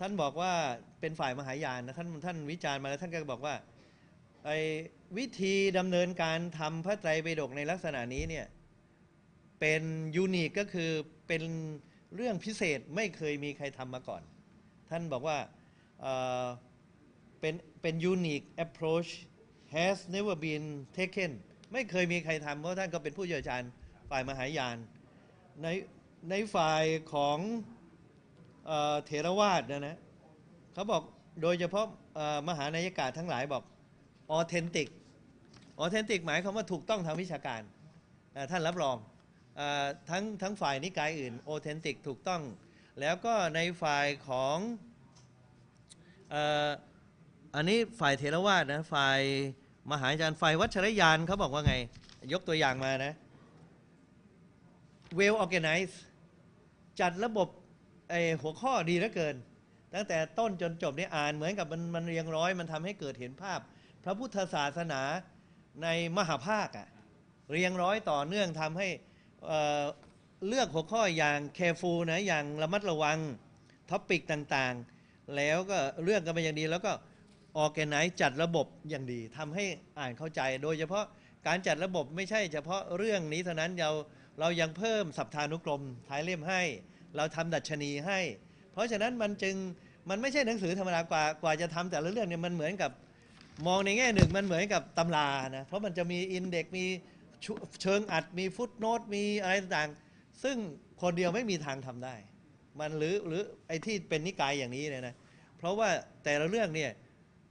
ท่านบอกว่าเป็นฝ่ายมหายานนะท่านท่านวิจารณ์มาแล้วท่านก็บอกว่าไอ้วิธีดำเนินการทำพระไตรปิฎกในลักษณะนี้เนี่ยเป็นยูนิคก็คือเป็นเรื่องพิเศษไม่เคยมีใครทำมาก่อน ท่านบอกว่าเออเป็นเป็น unique approach has never been taken ไม่เคยมีใครทำเพราะท่านก็เป็นผู้เชี่ยวชาญฝ่ายมหายานใน ในฝ่ายของเอเถรวาทนะนะเขาบอกโดยเฉพาะมหานายกาทั้งหลายบอก authentic authentic หมายควาว่าถูกต้องทางวิชาการท่านรับรองอทั้งทั้งฝ่ายนิกายอื่น authentic ถูกต้อง แล้วก็ในฝ่ายของอันนี้ฝ่ายเทรวาสนะฝ่ายมหาจารย์ฝ่ายวัชรยานเขาบอกว่าไง ยกตัวอย่างมานะ well organized จัดระบบไอหัวข้อดีเหลือเกิน ตั้งแต่ต้นจนจบเนี่ยอ่านเหมือนกับมันมันเรียงร้อย มันทำให้เกิดเห็นภาพ พระพุทธศาสนาในมหาภาคอะเรียงร้อยต่อเนื่องทำให้เอ่อเลือกหัวข้ออย่าง careful นะอย่างระมัดระวังtopic ต่างๆ แล้วก็เรียงกันไปอย่างดี แล้วก็ organize จัดระบบอย่างดีทำให้อ่านเข้าใจ โดยเฉพาะการจัดระบบไม่ใช่เฉพาะเรื่องนี้เท่านั้นเรา เรายังเพิ่มศัพทานุกรมท้ายเล่มให้ เราทำดัชนีให้ เพราะฉะนั้นมันจึงมันไม่ใช่หนังสือธรรมดากว่ากว่าจะทำแต่ละเรื่องเนี่ยมันเหมือนกับมองในแง่หนึ่งมันเหมือนกับตำรานะเพราะมันจะมี index มีเชิงอรรถมี footnote มีอะไรต่างๆ ซึ่งคนเดียวไม่มีทางทำได้ มันหรือหรือไอ้ที่เป็นนิกายอย่างนี้เนี่ยนะเพราะว่าแต่ละเรื่องเนี่ย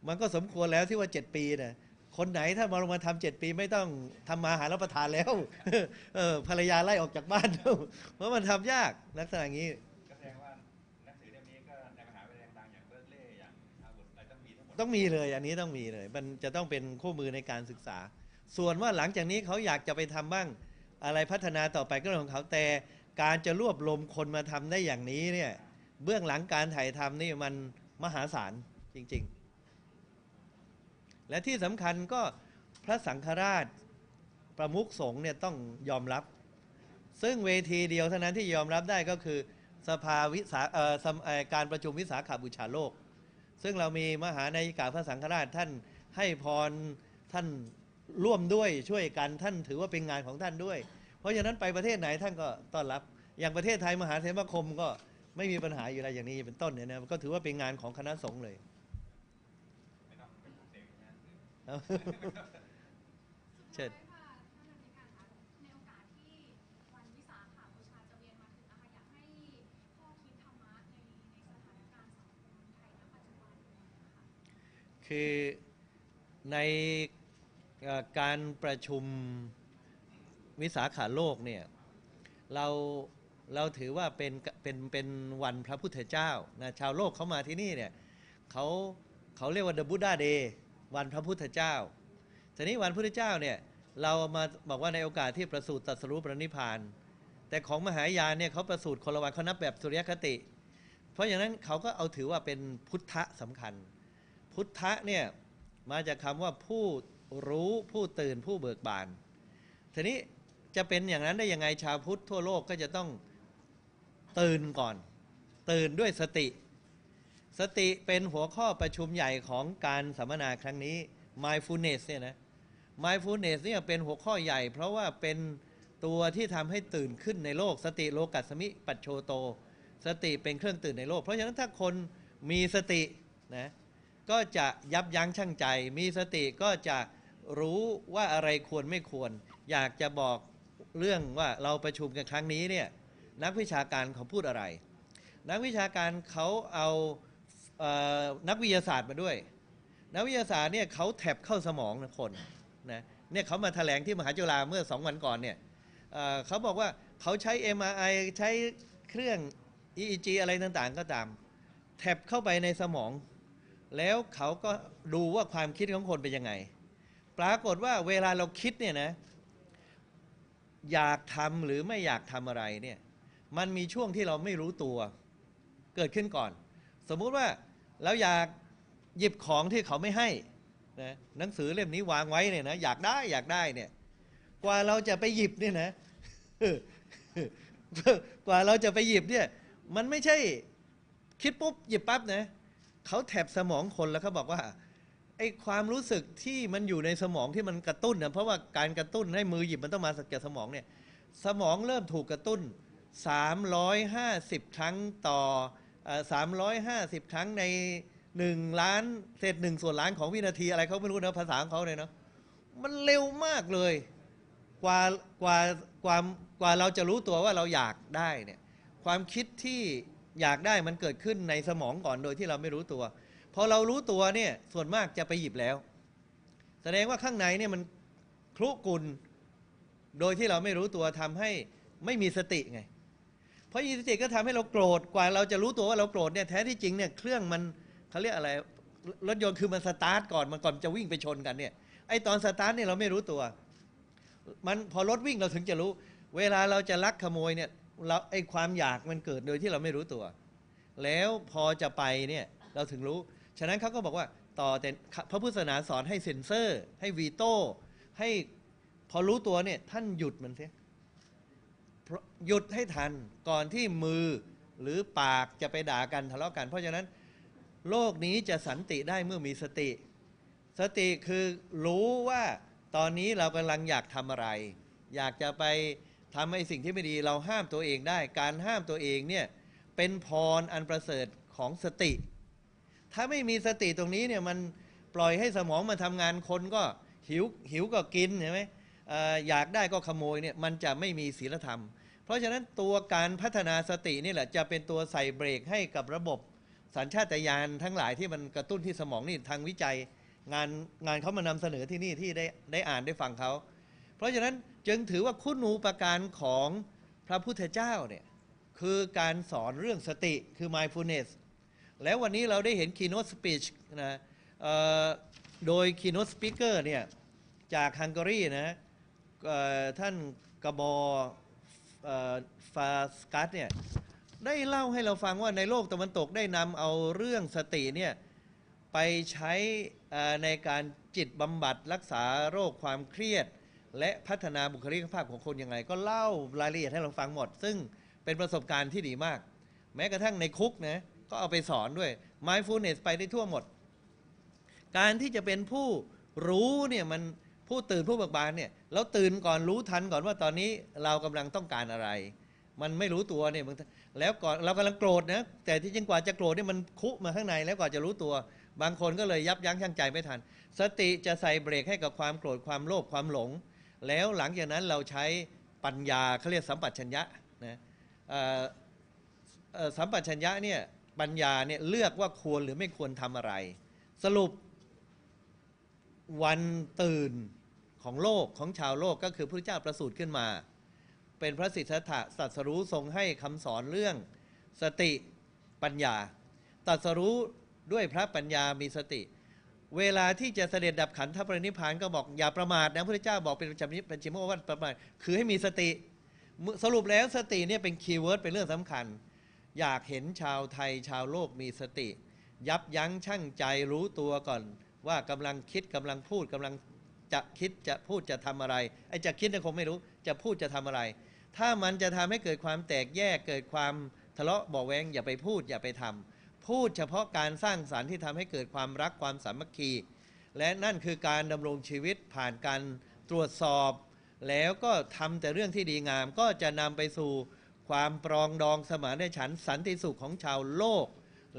มันก็สมควรแล้วที่ว่า 7 ปีนะ คนไหนถ้ามาลงมาทำเจ็ดปีไม่ต้องทำมาหารับประทานแล้วเออภรรยาไล่ออกจากบ้านเพราะมันทำยากลักษณะอย่างนี้ก็แสดงว่าหนังสือเล่มนี้ก็ในมหาวิทยาลัยดังๆอย่างเบิร์กลีย์อย่างฮาร์วาร์ดอะไรต้องมีทั้งหมดต้องมีเลยอันนี้ต้องมีเลย มันจะต้องเป็นคู่มือในการศึกษา ส่วนว่าหลังจากนี้เขาอยากจะไปทำบ้าง อะไรพัฒนาต่อไปก็เรื่องของเขาแต่การจะรวบรวมคนมาทำได้อย่างนี้เนี่ยเบื้องหลังการถ่ายทำนี่มันมหาศาลจริง ๆ และที่สำคัญก็พระสังฆราชประมุขสงฆ์เนี่ยต้องยอมรับ ซึ่งเวทีเดียวเท่านั้นที่ยอมรับได้ก็คือสภาวิสาการประชุมวิสาขาบูชาโลก ซึ่งเรามีมหานายิกาพระสังฆราชท่านให้พรท่านร่วมด้วยช่วยกันท่านถือว่าเป็นงานของท่านด้วย เพราะฉะนั้นไปประเทศไหนท่านก็ต้อนรับ อย่างประเทศไทยมหาเถรคมก็ไม่มีปัญหาอยู่แล้วอย่างนี้เป็นต้นเนี่ยนะก็ถือว่าเป็นงานของคณะสงฆ์เลย ไม่ต้องเป็นปลุกเสกนะ เชิญคือในการประชุมวิสาขาโลกเนี่ยเราเราถือว่าเป็นเป็นเป็นวันพระพุทธเจ้านะชาวโลกเขามาที่นี่เนี่ยเขาเขาเรียกว่า The Buddha Day วันพระพุทธเจ้าทีนี้วันพุทธเจ้าเนี่ยเรามาบอกว่าในโอกาสที่ประสูติตรัสรู้ปรินิพาน แต่ของมหายานเนี่ยเขาประสูติคนละวันเขานับแบบสุริยคติ เพราะอย่างนั้นเขาก็เอาถือว่าเป็นพุทธะสำคัญ พุทธะเนี่ยมาจากคำว่าผู้รู้ผู้ตื่นผู้เบิกบาน ทีนี้จะเป็นอย่างนั้นได้ยังไงชาวพุทธทั่วโลกก็จะต้องตื่นก่อน ตื่นด้วยสติ สติเป็นหัวข้อประชุมใหญ่ของการสัมมนาครั้งนี้ mindfulness เนี่ยนะ mindfulness เนี่ยเป็นหัวข้อใหญ่ เพราะว่าเป็นตัวที่ทำให้ตื่นขึ้นในโลก สติโลกัสมิปัจโชโต สติเป็นเครื่องตื่นในโลก เพราะฉะนั้นถ้าคนมีสตินะก็จะยับยั้งชั่งใจ มีสติก็จะรู้ว่าอะไรควรไม่ควร อยากจะบอกเรื่องว่าเราประชุมกันครั้งนี้เนี่ยนักวิชาการเขาพูดอะไร นักวิชาการเขาเอา นักวิทยาศาสตร์มาด้วย นักวิทยาศาสตร์เนี่ยเขาแท็บเข้าสมองนะคนนะเนี่ยเขามาแถลงที่มหาจุฬาเมื่อสองวันก่อนเนี่ยเเขาบอกว่าเขาใช้ MRI ใช้เครื่อง EEG อะไรต่างๆก็ตามแท็บเข้าไปในสมอง แล้วเขาก็ดูว่าความคิดของคนเป็นยังไง ปรากฏว่าเวลาเราคิดเนี่ยนะอยากทำหรือไม่อยากทำอะไรเนี่ยมันมีช่วงที่เราไม่รู้ตัว เกิดขึ้นก่อน สมมุติว่า เราอยากหยิบของที่เขาไม่ให้นะหนังสือเล่มนี้วางไว้เนี่ยนะอยากได้อยากได้เนี่ยกว่าเราจะไปหยิบเนี่ยนะกว่าเราจะไปหยิบเนี่ย มันไม่ใช่คิดปุ๊บหยิบปั๊บนะเขาแถบสมองคนแล้วเขาบอกว่าไอ้ความรู้สึกที่มันอยู่ในสมองที่มันกระตุ้นนะเพราะว่าการกระตุ้นให้มือหยิบมันต้องมาจากสมองเนี่ย สมองเริ่มถูกกระตุ้น 350 ครั้งต่อ 350 ครั้งใน 1 ล้านเศษหนึ่งส่วนล้านของวินาทีอะไรเขาไม่รู้นะภาษาของเขาเลยเนาะมันเร็วมากเลยกว่ากว่ากว่ากว่าเราจะรู้ตัวว่าเราอยากได้เนี่ยความคิดที่อยากได้มันเกิดขึ้นในสมองก่อนโดยที่เราไม่รู้ตัวพอเรารู้ตัวเนี่ยส่วนมากจะไปหยิบแล้ว แสดงว่าข้างในเนี่ยมันคลุกุลโดยที่เราไม่รู้ตัวทำให้ไม่มีสติไง เพราะมีสติก็ทำให้เราโกรธกว่าเราจะรู้ตัวว่าเราโกรธเนี่ยแท้ที่จริงเนี่ยเครื่องมันเขาเรียกอะไรรถยนต์คือมันสตาร์ทก่อนมันก่อนจะวิ่งไปชนกันเนี่ยไอตอนสตาร์ทเนี่ยเราไม่รู้ตัว มันพอรถวิ่งเราถึงจะรู้ เวลาเราจะลักขโมยเนี่ยเราไอความอยากมันเกิดโดยที่เราไม่รู้ตัว แล้วพอจะไปเนี่ยเราถึงรู้ ฉะนั้นเขาก็บอกว่าต่อแต่พระพุทธศาสนาสอนให้เซ็นเซอร์ ให้วีโต้ให้พอรู้ตัวเนี่ยท่านหยุดมันเสีย หยุดให้ทันก่อนที่มือหรือปากจะไปด่ากันทะเลาะกัน เพราะฉะนั้น โลกนี้จะสันติได้เมื่อมีสติ สติคือรู้ว่าตอนนี้เรากำลังอยากทำอะไร อยากจะไปทำให้สิ่งที่ไม่ดีเราห้ามตัวเองได้ การห้ามตัวเองเนี่ยเป็นพรอันประเสริฐของสติ ถ้าไม่มีสติตรงนี้เนี่ยมันปล่อยให้สมองมันทำงานคนก็หิวหิวก็กินใช่ไหมออยากได้ก็ขโมยเนี่ยมันจะไม่มีศีลธรรม เพราะฉะนั้นตัวการพัฒนาสตินี่แหละจะเป็นตัวใส่เบรกให้กับระบบสัญชาตญาณทั้งหลายที่มันกระตุ้นที่สมองนี่ทางวิจัย งานงานเขามานำเสนอที่นี่ที่ได้ได้อ่านได้ฟังเขาเพราะฉะนั้นจึงถือว่าคุณูปการของพระพุทธเจ้าเนี่ยคือการสอนเรื่องสติคือ mindfulness แล้ววันนี้เราได้เห็น keynote speech นะโดย keynote speaker เนี่ยจากฮังการีนะท่านกบอ ฟาสกัสเนี่ยได้เล่าให้เราฟังว่าในโลกตะวันตกได้นำเอาเรื่องสติเนี่ยไปใช้ในการจิตบำบัดรักษาโรคความเครียด และพัฒนาบุคลิกภาพของคนยังไง ก็เล่ารายละเอียดให้เราฟังหมด ซึ่งเป็นประสบการณ์ที่ดีมาก แม้กระทั่งในคุกนะก็เอาไปสอนด้วย mindfulness ไปได้ทั่วหมด การที่จะเป็นผู้รู้เนี่ยมัน ผู้ตื่นผู้เบิกบานเนี่ยเราตื่นก่อนรู้ทันก่อนว่าตอนนี้เรากำลังต้องการอะไร มันไม่รู้ตัวเนี่ยบางทีแล้วก่อนเรากำลังโกรธนะแต่ที่จริงกว่าจะโกรธเนี่ยมันคุมาข้างในแล้วกว่าจะรู้ตัว บางคนก็เลยยับยั้งชั่งใจไม่ทัน สติจะใส่เบรกให้กับความโกรธความโลภความหลง แล้วหลังจากนั้นเราใช้ปัญญาเขาเรียกสัมปชัญญะนะสัมปชัญญะเนี่ยปัญญาเนี่ยเลือกว่าควรหรือไม่ควรทำอะไร สรุปวันตื่น ของโลกของชาวโลกก็คือพระเจ้าประสูติขึ้นมา เป็นพระสิทธัตถะตรัสรู้ทรงให้คำสอนเรื่องสติปัญญาตรัสรู้ด้วยพระปัญญามีสติ เวลาที่จะเสด็จดับขันธปรินิพานก็บอกอย่าประมาทนะพระเจ้าบอกเป็นจำนิเป็นจิโมวัตประมาทคือให้มีสติ สรุปแล้วสติเนี่ยเป็น keyword เป็นเรื่องสำคัญ อยากเห็นชาวไทยชาวโลกมีสติ ยับยั้งชั่งใจรู้ตัวก่อน ว่ากำลังคิดกำลังพูดกำลัง จะคิดจะพูดจะทำอะไรไอ้จะคิดเนี่ยคงไม่รู้ จะพูดจะทำอะไร ถ้ามันจะทำให้เกิดความแตกแยกเกิดความทะเลาะเบาะแว้งอย่าไปพูดอย่าไปทำพูดเฉพาะการสร้างสรรค์ที่ทำให้เกิดความรักความสามัคคี และนั่นคือการดำรงชีวิตผ่านการตรวจสอบ แล้วก็ทำแต่เรื่องที่ดีงามก็จะนำไปสู่ความปรองดองสมานฉันสันติสุขของชาวโลก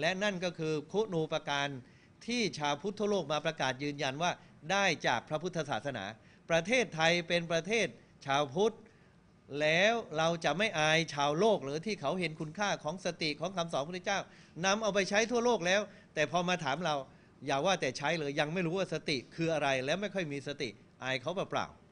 และนั่นก็คือคุณูปการที่ชาวพุทธโลกมาประกาศยืนยันว่า ได้จากพระพุทธศาสนา ประเทศไทยเป็นประเทศชาวพุทธ แล้วเราจะไม่อายชาวโลกหรือที่เขาเห็นคุณค่าของสติของคำสอนพระพุทธเจ้านำเอาไปใช้ทั่วโลกแล้ว แต่พอมาถามเราอย่าว่าแต่ใช้เลยยังไม่รู้ว่าสติคืออะไรแล้วไม่ค่อยมีสติอายเขาเปล่า